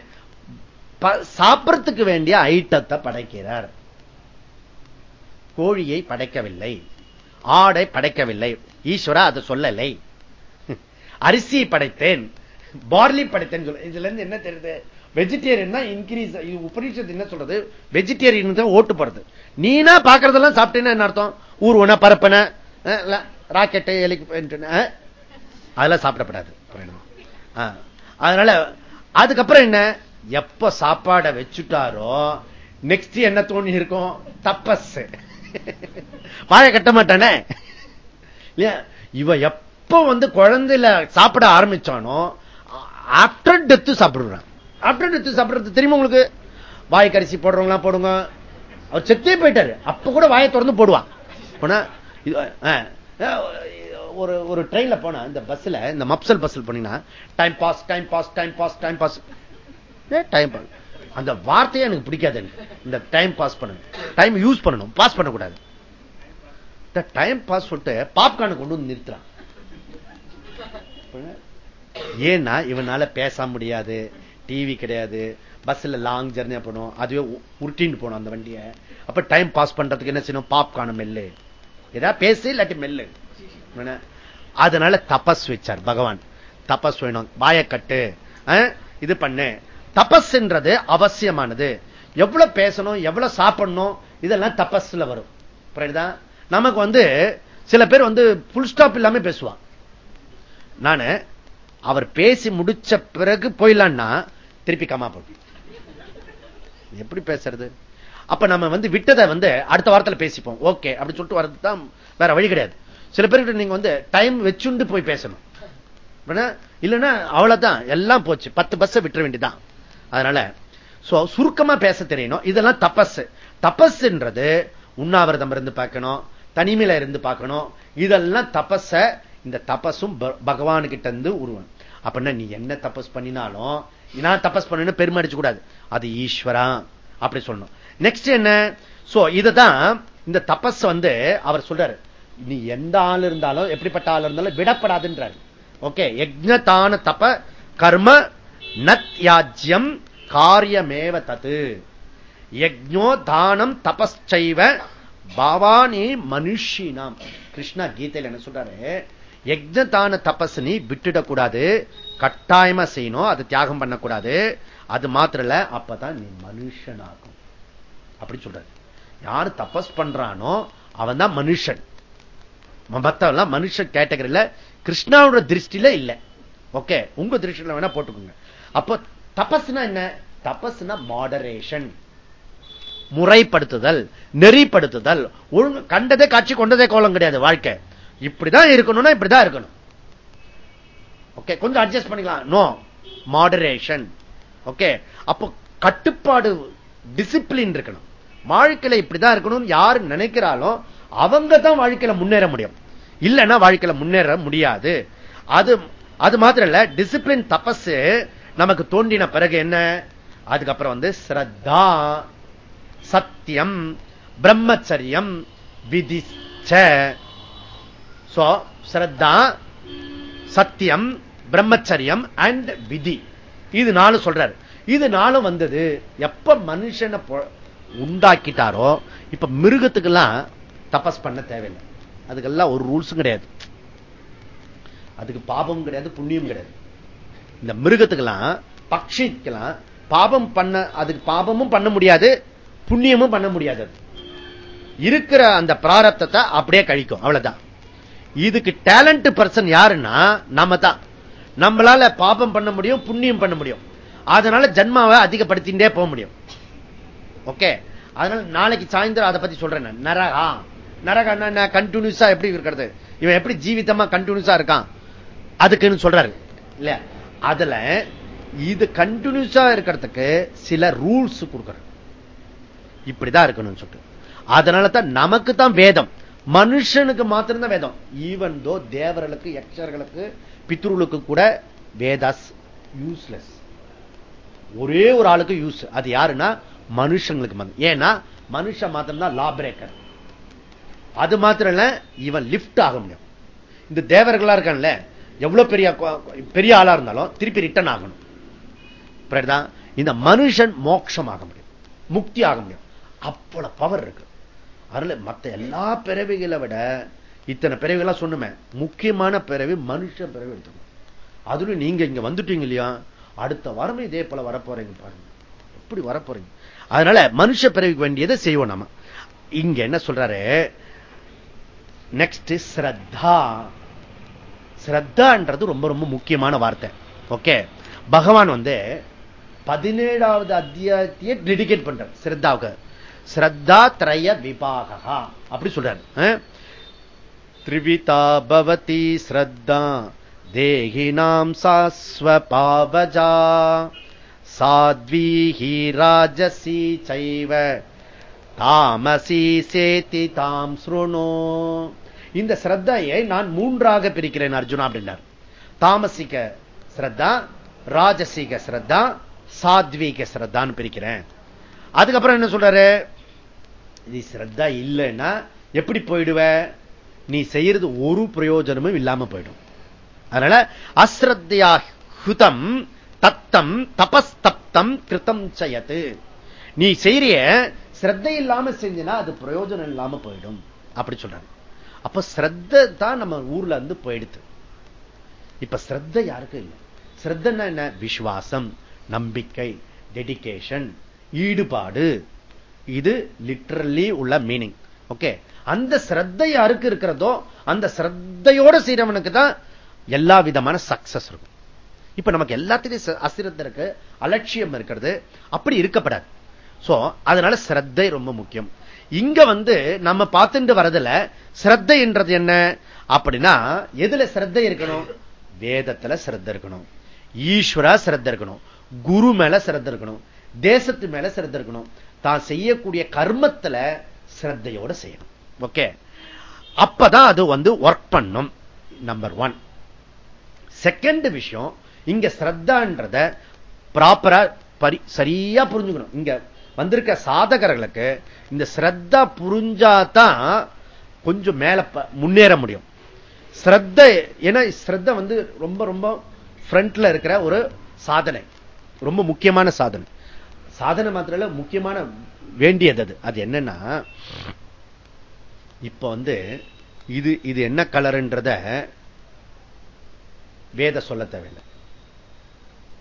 சாப்பிடறதுக்கு வேண்டிய ஐட்டத்தை படைக்கிறார். கோழியை படைக்கவில்லை. ஆடை படைக்கவில்லை. ஈஸ்வரா அதை சொல்லலை. அரிசி படைத்தேன். பார்லி படைத்தேன் சொல்ல. இதுல இருந்து என்ன தெரியுது? வெஜிடேரியன் தான் இன்க்ரீஸ் உபநிஷத்து என்ன சொல்றது? வெஜிடேரியன் தான் ஓட்டு போறது நீனா பாக்குறதெல்லாம் சாப்பிட்டேன்னா என்ன அர்த்தம்? ஊர்வன பரப்பன ராக்கெட்டு எலிக்கு அதெல்லாம் சாப்பிடப்படாது. அதனால அதுக்கப்புறம் என்ன? எப்ப சாப்பாடை வச்சுட்டாரோ நெக்ஸ்ட் என்ன தோணி இருக்கும்? தப்பஸ் வாழை கட்ட மாட்டானே? இவ எப்ப வந்து குழந்தையில சாப்பிட ஆரம்பிச்சானோ ஆப்டர் டெத்து சாப்பிடுறான். ஆப்டர் டெத்து சாப்பிடுறது தெரியுமா உங்களுக்கு? வாய் கரிசி போடுறவங்களா போடுங்க. அவர் செத்தே போயிட்டாரு. அப்ப கூட வாயை திறந்து போடுவான். ஒரு ஒரு ட்ரெயின்ல போனா இந்த பஸ்ல இந்த மப்சல் பஸ்ல போனீங்கன்னா time pass time pass time pass time pass time pass அந்த வார்த்தையே எனக்கு பிடிக்காது. இந்த டைம் பாஸ் பண்ணணும். டைம் யூஸ் பண்ணணும். பாஸ் பண்ணக்கூடாது. டைம் பாஸ் சொல்லிட்டு பாப்கார்னு கொண்டு வந்து நிறுத்துறான். ஏன்னா இவனால பேச முடியாது. டிவி கிடையாது. பஸ்ல லாங் ஜெர்னியா போனோம். அதுவே உருட்டின்னு போனோம் அந்த வண்டிய. அப்ப டைம் பாஸ் பண்றதுக்கு என்ன செய்யணும்? பாப்கார்ன் மெல்லு. ஏதாவது பேசு இல்லாட்டி மெல்லு. அதனால தபஸ் வச்சார் பகவான். தபஸ் வேணும். வாயக்கட்டு இது பண்ணு. தபஸ்ன்றது அவசியமானது. எவ்வளவு பேசணும் எவ்வளவு சாப்பிடணும் இதெல்லாம் தபஸ்ல வரும். நமக்கு வந்து சில பேர் வந்து புல் ஸ்டாப் இல்லாம பேசுவான் நானு அவர் பேசி முடிச்ச பிறகு போயிடலான்னா திருப்பி கமா போட்டு எப்படி பேசுறது? அப்ப நம்ம வந்து விட்டதை வந்து அடுத்த வாரத்தில் பேசிப்போம். ஓகே அப்படி சொல்லிட்டு வர்றது தான் வேற வழி கிடையாது. சில பேருக்கு நீங்க வந்து டைம் வச்சுண்டு போய் பேசணும். இல்லைன்னா அவ்வளவுதான். எல்லாம் போச்சு. பத்து பஸ் விட்டுற வேண்டியதான் அதனால சுருக்கமா பேச தெரியணும். இதெல்லாம் தபஸ் தபஸ்ன்றது உண்ணாவிரதம் இருந்து பார்க்கணும் தனிமையில இருந்து பார்க்கணும். இதெல்லாம் தபஸ இந்த தபஸும் பகவானுகிட்ட இருந்து உருவன் அப்படின்னா நீ என்ன தபஸ் பண்ணினாலும் நான் தபஸ் பண்ணு பெருமை கூடாது அது ஈஸ்வரா. அப்படி சொல்லணும். நெக்ஸ்ட் என்ன? சோ இதுதான் இந்த தபஸ் வந்து அவர் சொல்றாரு. நீ எந்த ஆள் இருந்தாலும் எப்படிப்பட்ட ஆள் இருந்தாலும் விடப்படாதுன்றாரு. ஓகே யஜ்னதான தப கர்ம நத்யாஜ்யம் காரியமேவ தது. யஜ்னோ தானம் தபஸ்சைவ பாவானி மனுஷினாம். கிருஷ்ணா கீதையில் என்ன சொல்றாரு? யஜ்னதான தபஸ் நீ விட்டுடக்கூடாது. கட்டாயமா செய்யணும். அது தியாகம் பண்ணக்கூடாது. அது மாத்திரல அப்பதான் நீ மனுஷனாகும். அப்படி சொல்றாரு. யாரு தபஸ் பண்றானோ அவன் தான் மனுஷன் மத்தவெல்லாம் மனுஷன் கேட்டகரியில கிருஷ்ணாவோட திருஷ்டில இல்ல. ஓகே உங்க திருஷ்டில வேணா போட்டுக்கோங்க. அப்போ தபஸ்னா என்ன? தபஸ்னா மாடரேஷன் முறைப்படுத்துதல் நெறிப்படுத்துதல். ஒழுங்கு கண்டதே காட்சி கொண்டதே கோலம் கிடையாது வாழ்க்கை. இப்படிதான் இருக்கணும்னா இப்படிதான் இருக்கணும். ஓகே கொஞ்சம் அட்ஜஸ்ட் பண்ணிக்கலாம். நோ மாடரேஷன் ஓகே அப்போ கட்டுப்பாடு டிசிப்ளின் இருக்கணும். வாழ்க்கையில இப்படிதான் இருக்கணும் யாரு நினைக்கிறாலும் அவங்க தான் வாழ்க்கையில முன்னேற முடியும். இல்லைன்னா வாழ்க்கையில முன்னேற முடியாது. அது அது மாத்திரம் இல்ல டிசிப்ளின் தபஸ் நமக்கு தோண்டின பிறகு என்ன? அதுக்கப்புறம் வந்து ஸ்ரத்தா சத்தியம் பிரம்மச்சரியம் விதிச்ச சோ ஸ்ரத்தா சத்தியம் பிரம்மச்சரியம் அண்ட் விதி இது நாலு சொல்றாரு. இது நாளும் வந்தது. எப்ப மனுஷனை உண்டாக்கிட்டாரோ இப்ப மிருகத்துக்கெல்லாம் தபஸ் பண்ண தேவையில்லை. அதுக்கெல்லாம் ஒரு ரூல்ஸும் கிடையாது. அதுக்கு பாபமும் கிடையாது புண்ணியம் கிடையாது. இந்த மிருகத்துக்கெல்லாம் பக்ஷிக்கெல்லாம் பாபம் பண்ண அதுக்கு பாபமும் பண்ண முடியாது புண்ணியமும் பண்ண முடியாது. இருக்கிற அந்த பிராரத்தத்தை அப்படியே கழிக்கும். அவ்வளவுதான். இதுக்கு டேலண்ட் பர்சன் யாருன்னா நம்ம தான் நம்மளால பாபம் பண்ண முடியும் புண்ணியம் பண்ண முடியும். அதனால ஜன்மாவை அதிகப்படுத்திட்டே போக முடியும். ஓகே அதனால நாளைக்கு சாயந்தரம் அதை பத்தி சொல்றேன் நரகா. நரகா கண்டினியூஸா எப்படி இருக்கிறது? இவன் எப்படி ஜீவிதமா கண்டினியூஸா இருக்கான்? அதுக்குன்னு சொல்றாரு. இல்ல அதுல இது கண்டினியூஸா இருக்கிறதுக்கு சில ரூல்ஸ் கொடுக்கற இப்படிதான் இருக்கணும்னு சொல்லிட்டு. அதனால தான் நமக்கு தான் வேதம். மனுஷனுக்கு மாத்திரம்தான் வேதம். ஈவன் தோ தேவர்களுக்கு யக்ஷர்களுக்கு பித்ருளுக்கு கூட வேதாஸ் யூஸ்லெஸ் ஒரே ஒரு ஆளுக்கு யூஸ் அது யாருன்னா? மனுஷங்களுக்கு ஏன்னா மனுஷன் மாத்திரம் தான் லா பிரேக்கர் அது மாத்திரம் இல்ல இவன் லிப்ட் ஆக முடியும். இந்த தேவர்களா இருக்கான்ல எவ்வளவு பெரிய பெரிய ஆளா இருந்தாலும் திருப்பி ரிட்டர்ன் ஆகணும். இந்த மனுஷன் மோட்சம் ஆக முடியும் முக்தி ஆக முடியும் அவ்வளவு பவர் இருக்கு. வரல. மற்ற எல்லா பிறவிகளை விட இத்தனை பிறவிகளா சொன்னுமே முக்கியமான பிறவி மனுஷ பிறவி எடுத்துக்கணும். அதுல நீங்க இங்க வந்துட்டீங்க இல்லையா? அடுத்த வாரம் இதே போல வரப்போறீங்க பாருங்க. எப்படி வரப்போறீங்க? அதனால மனுஷ பிறவிக்கு வேண்டியதை செய்வோம் நம்ம இங்க என்ன சொல்றாரு? நெக்ஸ்ட் ஸ்ரத்தா. ஸ்ரத்தான்றது ரொம்ப ரொம்ப முக்கியமான வார்த்தை. ஓகே பகவான் வந்து பதினேழாவது அத்தியாயத்தையே டெடிகேட் பண்றார் ஸ்ரத்தாவுக்கு. ஸ்ரத்தா திரய விபாகா அப்படி சொல்றாரு. திரிவிதா பவதி ஸ்ரத்தா தேகினாம் சாஸ்வபாவஜா. சாத்வீஹி ராஜசி சைவ தாமசி சேத்தி தாம் ஸ்ருணோ. இந்த ஸ்ரத்தையை நான் மூன்றாக பிரிக்கிறேன் அர்ஜுனா அப்படின்னார். தாமசிக ஸ்ரத்தா ராஜசிக ஸ்ரத்தா சாத்வீக ஸ்ரத்தான்னு பிரிக்கிறேன். அதுக்கப்புறம் என்ன சொல்றாரு? நீ ஸ்ரத்தா இல்லைன்னா எப்படி போயிடுவ? நீ செய்யறது ஒரு பிரயோஜனமும் இல்லாம போயிடும். அதனால அஸ்ரத்தையா ஹுதம் தத்தம் தபஸ்தப்தம் கிருத்தம் செய்யது நீ செய்யறிய ஸ்ரத்தை இல்லாம செஞ்சனா அது பிரயோஜனம் இல்லாம போயிடும். அப்படி சொல்றாங்க. அப்ப ஸ்ரத்த தான் நம்ம ஊர்ல இருந்து போயிடுது. இப்ப ஸ்ரத்த யாருக்கும் இல்லை. ஸ்ரத்தன்னா என்ன? விசுவாசம் நம்பிக்கை டெடிகேஷன் ஈடுபாடு. இது லிட்டரலி உள்ள மீனிங் ஓகே அந்த சிரத்தை யாருக்கு இருக்கிறதோ அந்த சிரத்தையோட செய்யறவனுக்கு தான் எல்லா விதமான சக்சஸ் இருக்கும். இப்ப நமக்கு எல்லாத்திலையும் அசிரத்தை இருக்கு அலட்சியம் இருக்கிறது அப்படி இருக்கப்படாது. சோ அதனால சிரத்தை ரொம்ப முக்கியம். இங்க வந்து நம்ம பார்த்துட்டு வரதுல சிரத்தைன்றது என்றது என்ன? அப்படின்னா எதுல சிரத்தை இருக்கணும்? வேதத்துல சிரத்த இருக்கணும். ஈஸ்வரா சிரத்த இருக்கணும். குரு மேல சிரத்த இருக்கணும். தேசத்து மேல சிரத்த இருக்கணும். தான் செய்யக்கூடிய கர்மத்துல சிரத்தையோட செய்யணும். ஓகே அப்பதான் அது வந்து ஒர்க் பண்ணும் நம்பர் ஒன் செகண்ட் விஷயம் இங்க ஸ்ரத்தான்றத ப்ராப்பரா சரியா புரிஞ்சுக்கணும். இங்க வந்திருக்க சாதகர்களுக்கு இந்த ஸ்ரத்தா புரிஞ்சாதான் கொஞ்சம் மேல முன்னேற முடியும். ஸ்ரத்த ஏன்னா ஸ்ரத்த வந்து ரொம்ப ரொம்ப ஃப்ரண்ட்ல இருக்கிற ஒரு சாதனை. ரொம்ப முக்கியமான சாதனை. சாதனை மாத்திரையில முக்கியமான வேண்டியது அது. அது என்னன்னா இப்ப வந்து இது இது என்ன கலர்ன்றத வேத சொல்ல தேவையில்லை.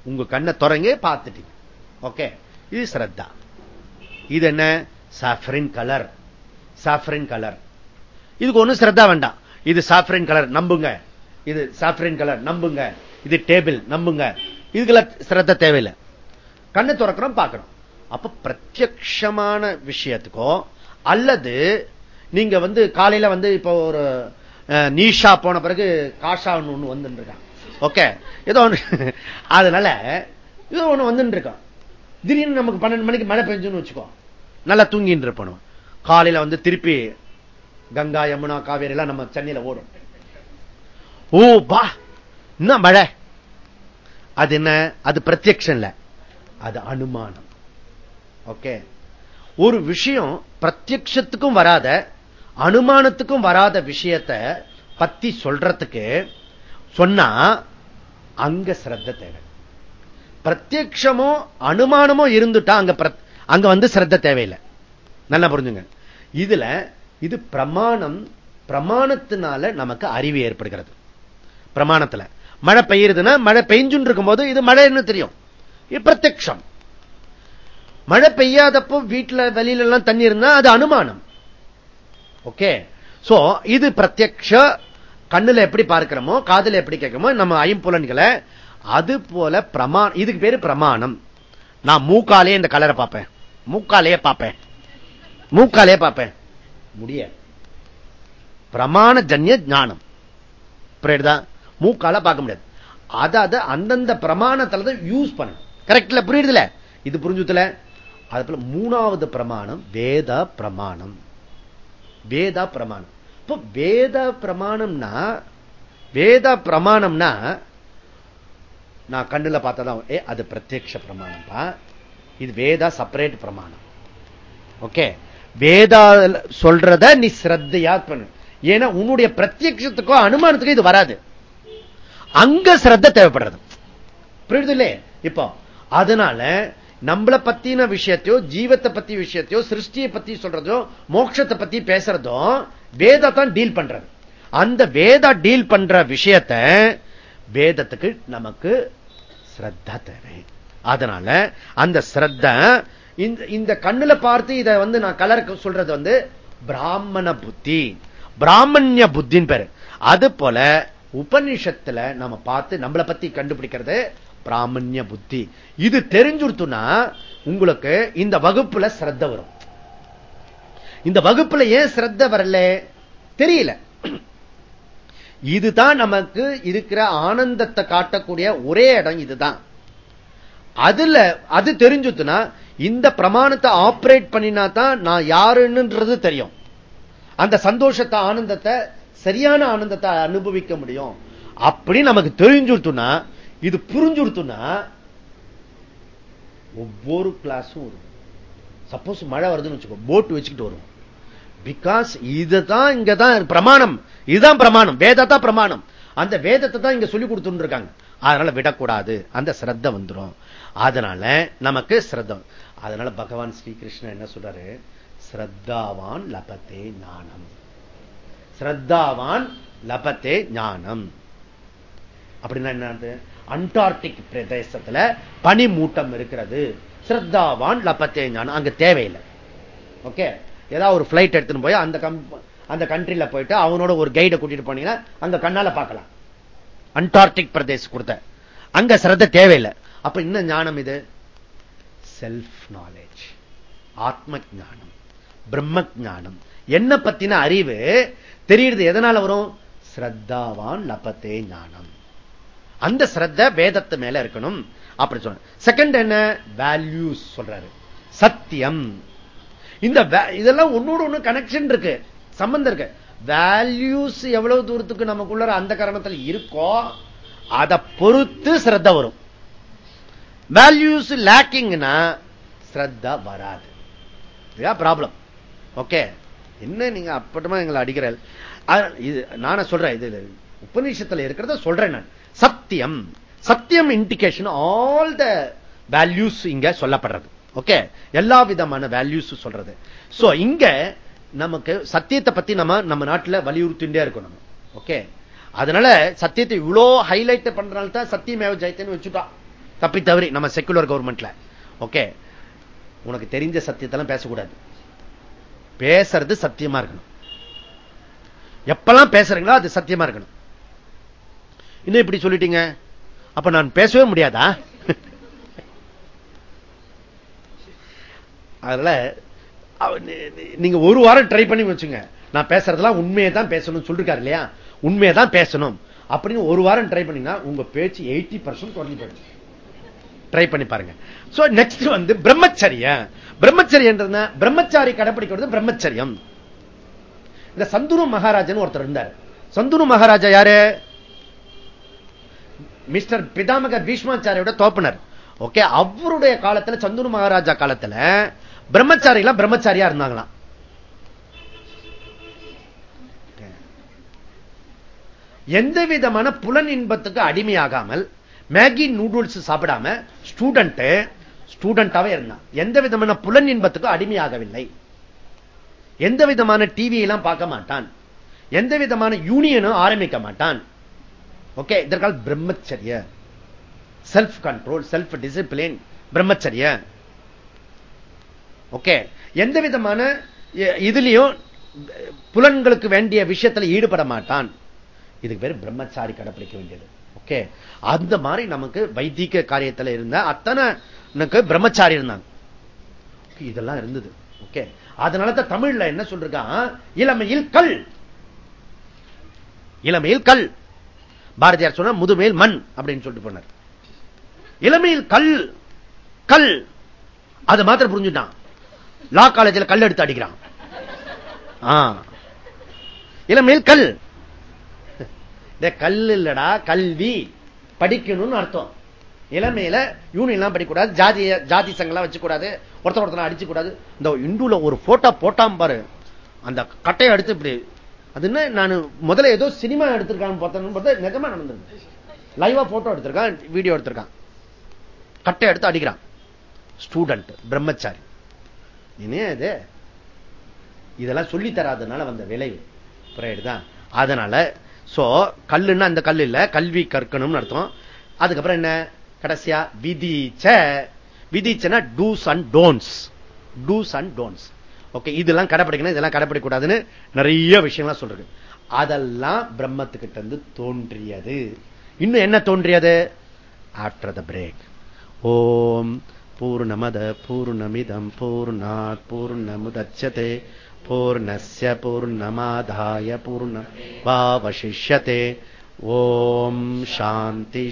உங்க கண்ணை தொடங்க பார்த்துட்டீங்க. ஓகே? இது ஸ்ரத்தா. இது என்ன? சாஃப்ரின் கலர் சாஃப்ரின் கலர் இதுக்கு ஒண்ணும் ஸ்ரத்தா வேண்டாம். இது சாஃப்ரின் கலர் நம்புங்க. இது சாஃப்ரின் கலர் நம்புங்க. இது டேபிள் நம்புங்க. இதுக்கெல்லாம் சிரத்த தேவையில்லை. கண்ணு துறக்கிறோம் பார்க்கணும் அப்ப பிரத்யமான விஷயத்துக்கோ அல்லது நீங்க வந்து காலையில வந்து இப்போ ஒரு நீஷா போன பிறகு காஷா ஒண்ணு வந்து இருக்கான் ஓகே? ஏதோ ஒண்ணு. அதனால ஏதோ ஒண்ணு வந்து இருக்கான் திடீர்னு நமக்கு பன்னெண்டு மணிக்கு மழை பெஞ்சுன்னு வச்சுக்கோ. நல்லா தூங்கிட்டு இருப்போம் காலையில வந்து திருப்பி கங்கா யமுனா காவேரி எல்லாம் நம்ம சென்னையில ஓடும். ஓ பா! என்ன மழை? அது என்ன? அது பிரத்யக்ஷம் இல்லை. அது அனுமானம். ஓகே ஒரு விஷயம் பிரத்யக்ஷத்துக்கும் வராத அனுமானத்துக்கும் வராத விஷயத்தை பத்தி சொல்றதுக்கு சொன்னா அங்க சிரத்த தேவை. பிரத்யக்ஷமோ அனுமானமோ இருந்துட்டா அங்க அங்க வந்து சிரத்த தேவையில்லை. நல்லா புரிஞ்சுங்க. இதுல இது பிரமாணம் பிரமாணத்தினால நமக்கு அறிவு ஏற்படுகிறது. பிரமாணத்துல. மழை பெய்யுறதுன்னா மழை பெய்ஞ்சுன்னு இருக்கும் போது இது மழைன்னு தெரியும். பிரத்யக்ஷம். மழை பெய்யாதப்போ வீட்டுல வெளியில எல்லாம் தண்ணி இருந்தா அது அனுமானம். ஓகே? சோ இது பிரத்யக்ஷ கண்ணுல எப்படி பார்க்கிறோமோ காதல எப்படி கேட்கிறோமோ நம்ம ஐம்புலன்களை அது போல பிரமாணம் இதுக்கு பேரு பிரமாணம். நான் மூக்காலே இந்த கலரை பார்ப்பேன். மூக்காலே பார்ப்பேன். மூக்காலே பார்ப்பேன். முடிய. பிரமாண ஜன்ய ஞானம். புரியுதா? மூக்கால பார்க்க முடியாது. அதாவது அந்தந்த பிரமாணத்துல தான் யூஸ் பண்ணணும். கரெக்ட்ல புரியுதுல இது புரிஞ்சுல அது போல மூணாவது பிரமாணம் வேத பிரமாணம். வேத பிரமாணம். இப்போ வேத பிரமாணம்னா வேத பிரமாணம்னா நான் கண்ணுல பார்த்ததான் ஏ அது பிரத்யக்ஷ பிரமாணம்ப்பா இது வேதா செப்பரேட் பிரமாணம். ஓகே? வேதா சொல்றத நீ சிரத்தையா பண்ணு. ஏன்னா உன்னுடைய பிரத்யட்சத்துக்கோ அனுமானத்துக்கோ இது வராது. அங்க சிரத்த தேவைப்படுறது. புரியுது இல்லையே இப்போ அதனால நம்மளை பத்தின விஷயத்தையோ ஜீவத்தை பத்தி விஷயத்தையோ சிருஷ்டியை பத்தி சொல்றதோ மோட்சத்தை பத்தி பேசுறதோ வேதா தான் டீல் பண்றது. அந்த வேதா டீல் பண்ற விஷயத்த வேதத்துக்கு நமக்கு ஸ்ரத்தா தேவை. அதனால அந்த ஸ்ரத்த இந்த கண்ணுல பார்த்து இதை வந்து நான் கலர் சொல்றது வந்து பிராமண புத்தி. பிராமணிய புத்தின் பேரு. அது போல உபனிஷத்துல நம்ம பார்த்து நம்மளை பத்தி கண்டுபிடிக்கிறது பிராமணிய புத்தி. இது தெரிஞ்சுடுத்துனா உங்களுக்கு இந்த வகுப்புல சிரத்த வரும். இந்த வகுப்புல ஏன் சிரத்த வரல? தெரியல. இதுதான் நமக்கு இருக்கிற ஆனந்தத்தை காட்டக்கூடிய ஒரே இடம் இதுதான். அதுல அது தெரிஞ்சுத்துனா இந்த பிரமாணத்தை ஆபரேட் பண்ணினா தான் நான் யாருன்னுன்றது தெரியும். அந்த சந்தோஷத்தை ஆனந்தத்தை சரியான ஆனந்தத்தை அனுபவிக்க முடியும். அப்படி நமக்கு தெரிஞ்சுடுத்துனா இது புரிஞ்சுடுத்துன்னா ஒவ்வொரு கிளாஸும் வரும். சப்போஸ் மழை வருதுன்னு வச்சுக்கோ போட் வச்சுக்கிட்டு வரும் பிகாஸ் இதுதான் இங்கதான் பிரமாணம். இதுதான் பிரமாணம். வேதத்தான் பிரமாணம். அந்த வேதத்தை தான் இங்க சொல்லி கொடுத்துட்டு இருக்காங்க அதனால விடக்கூடாது. அந்த சிரத்த வந்துடும் அதனால நமக்கு சிரத்தம் அதனால பகவான் ஸ்ரீகிருஷ்ணன் என்ன சொல்றாரு? ஸ்ரத்தாவான் லபத்தே ஞானம். ஸ்ரத்தாவான் லபத்தே ஞானம். அப்படின்னா என்ன அண்டார்டிக் பிரதேசத்துல பனிமூட்டம் இருக்கிறது. ஸ்ரத்தாவான் லபத்தே ஞானம் அங்க தேவையில்லை. ஓகே? ஏதாவது ஒரு பிளைட் எடுத்துன்னு போய் அந்த அந்த கண்ட்ரில போயிட்டு அவனோட ஒரு கைடை கூட்டிட்டு போனீங்கன்னா அங்க கண்ணால பார்க்கலாம். அண்டார்டிக் பிரதேசம் கொடுத்த அங்க சிரத்த தேவையில்லை. அப்ப இன்னும் ஞானம் இது? செல்ஃப் நாலேஜ் ஆத்ம ஞானம் பிரம்ம ஞானம் என்ன பத்தின அறிவு தெரியுது எதனால வரும்? ஸ்ரத்தாவான் லபத்தே ஞானம் அந்த சிரத்த வேதத்து மேல இருக்கணும். அப்படி சொல்ற செகண்ட் என்ன? வேல்யூஸ் சொல்றாரு. சத்தியம். இந்த இதெல்லாம் ஒன்னோட ஒண்ணு கனெக்ஷன் இருக்கு. சம்பந்தம் இருக்கு. வேல்யூஸ் எவ்வளவு தூரத்துக்கு நமக்குள்ள அந்த காரணத்தில் இருக்கோ அதை பொறுத்து ஸ்ரத்த வரும். வேல்யூஸ் லேக்கிங்னா ஸ்ரத்தா வராது. இதுதான் ப்ராப்ளம் ஓகே என்ன நீங்க அப்பட்டமா எங்களை அடிக்கிற இது நானே சொல்றேன். இது உபநிஷத்துல இருக்கிறத சொல்றேன் நான். சத்தியம். சத்தியம் இண்டிகேஷன் ஆல் த வேல்யூஸ் இங்க சொல்லப்படுறது. ஓகே எல்லா விதமான வேல்யூஸ் சொல்றது. சோ இங்க நமக்கு சத்தியத்தை பத்தி நம்ம நம்ம நாட்டுல வலியுறுத்திண்டே இருக்கும் நம்ம. ஓகே அதனால சத்தியத்தை இவ்வளோ ஹைலைட் பண்றதுனால தான் சத்தியமேவ ஜெயத்தன்னு வச்சுட்டா. தப்பி தவறி நம்ம செக்குலர் கவர்மெண்ட்ல ஓகே உனக்கு தெரிஞ்ச சத்தியத்தெல்லாம் பேசக்கூடாது. பேசுறது சத்தியமா இருக்கணும். எப்பெல்லாம் பேசுறீங்களோ அது சத்தியமா இருக்கணும். இன்னும் இப்படி சொல்லிட்டீங்க? அப்ப நான் பேசவே முடியாதா? அதனால நீங்க ஒரு வாரம் ட்ரை பண்ணி வச்சுங்க. நான் பேசுறதெல்லாம் உண்மையை தான் பேசணும் சொல்லிருக்காரு இல்லையா? உண்மையை தான் பேசணும். அப்படின்னு ஒரு வாரம் ட்ரை பண்ணீங்கன்னா உங்க பேச்சு எயிட்டி பர்சன்ட் குறைஞ்சு போயிடுச்சு. ட்ரை பண்ணி பாருங்க. சோ நெக்ஸ்ட் வந்து பிரம்மச்சரிய. பிரம்மச்சரியன்றது பிரம்மச்சாரி கடைபிடிக்கிறது பிரம்மச்சரியம். இந்த சந்துரு மகாராஜன் ஒருத்தர் இருந்தார். சந்துரு மகாராஜா யாரு? மிஸ்டர் பிதாமக பீஷ்மாச்சாரியோட தோப்பனர். ஓகே அவருடைய காலத்துல சந்துரு மகாராஜா காலத்துல பிரம்மச்சாரிலாம் பிரம்மச்சாரியா இருந்தாங்களாம். எந்த விதமான புலன் இன்பத்துக்கு அடிமையாகாமல் மேகி நூடுல்ஸ் சாப்பிடாம ஸ்டூடெண்ட் ஸ்டூடெண்டாவே இருந்தான். எந்த விதமான புலன் இன்பத்துக்கு அடிமையாகவில்லை. எந்த விதமான டிவியெல்லாம் பார்க்க மாட்டான். எந்த விதமான யூனியனும் ஆரம்பிக்க மாட்டான். ஓகே இதற்கால் பிரம்மச்சரிய செல்ஃப் கண்ட்ரோல் செல்ஃப் டிசிப்ளின் பிரம்மச்சரிய ஓகே எந்த விதமான இதுலயும் புலன்களுக்கு வேண்டிய விஷயத்தில் ஈடுபட மாட்டான். இதுக்கு பேர் பிரம்மச்சாரி கடைப்பிடிக்க வேண்டியது. ஓகே அந்த மாதிரி நமக்கு வைத்திக காரியத்தில் இருந்த அத்தனை பிரம்மச்சாரி இருந்தாங்க. இதெல்லாம் இருந்தது. ஓகே அதனால தமிழ்ல என்ன சொல்றான்? இளமையில் கல். இளமையில் கல். பாரதியார் சொன்ன முதுமையில் மண் அப்படின்னு சொல்லிட்டு போனார். இளமையில் கல் கல். அது மாத்திரம் புரிஞ்சுட்டான். லா காலேஜில் கல் எடுத்து அடிக்கிறான். இளமையில் கல். இந்த கல் இல்லடா கல்வி. படிக்கணும்னு அர்த்தம். இளமையில யூனியன்லாம் படிக்கூடாது ஜாதி ஜாதி சங்கெல்லாம் வச்சுக்கூடாது ஒருத்தர் ஒருத்தர் அடிச்சுக்கூடாது. இந்த இண்டுல ஒரு போட்டோ போட்டாம் பாரு. அந்த கட்டையை எடுத்து இப்படி அதுன்னா நான் முதல்ல ஏதோ சினிமா எடுத்திருக்கான்னு பார்த்தா நிஜமா நடந்திருக்கு. லைவா போட்டோ எடுத்திருக்கான் வீடியோ எடுத்திருக்கான். கட்டை எடுத்து அடிக்கிறான். ஸ்டூடெண்ட் பிரம்மச்சாரி. இனே இது? இதெல்லாம் சொல்லி தராதனால வந்த விளைவு. புரியுதுதான் அதனால சோ கல்லுன்னா அந்த கல் இல்ல கல்வி கற்கணும்னு அர்த்தம். அதுக்கப்புறம் என்ன? கடைசியா விதிச்ச விதிச்சனா dos and don'ts dos and don'ts okay இதெல்லாம் கடைப்பிடிக்கணும் இதெல்லாம் கடைப்பிடிக்கூடாதுன்னு நிறைய விஷயங்கள்லாம் சொல்றது அதெல்லாம் பிரம்மத்துக்கிட்ட இருந்து தோன்றியது. இன்னும் என்ன தோன்றியது? ஆஃப்டர் த பிரேக் ஓம் பூர்ணமத பூர்ணமிதம் பூர்ணாத் பூர்ணமுதட்சதே பூர்ணஸ்ய பூர்ணமாதாய பூர்ண வாவசிஷ்யதே ஓம் சாந்தி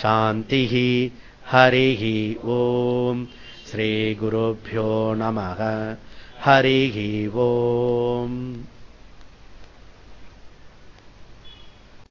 சாந்தி ஹரி ஓம் श्रीगुरुभ्यो नमः हरिः ओम्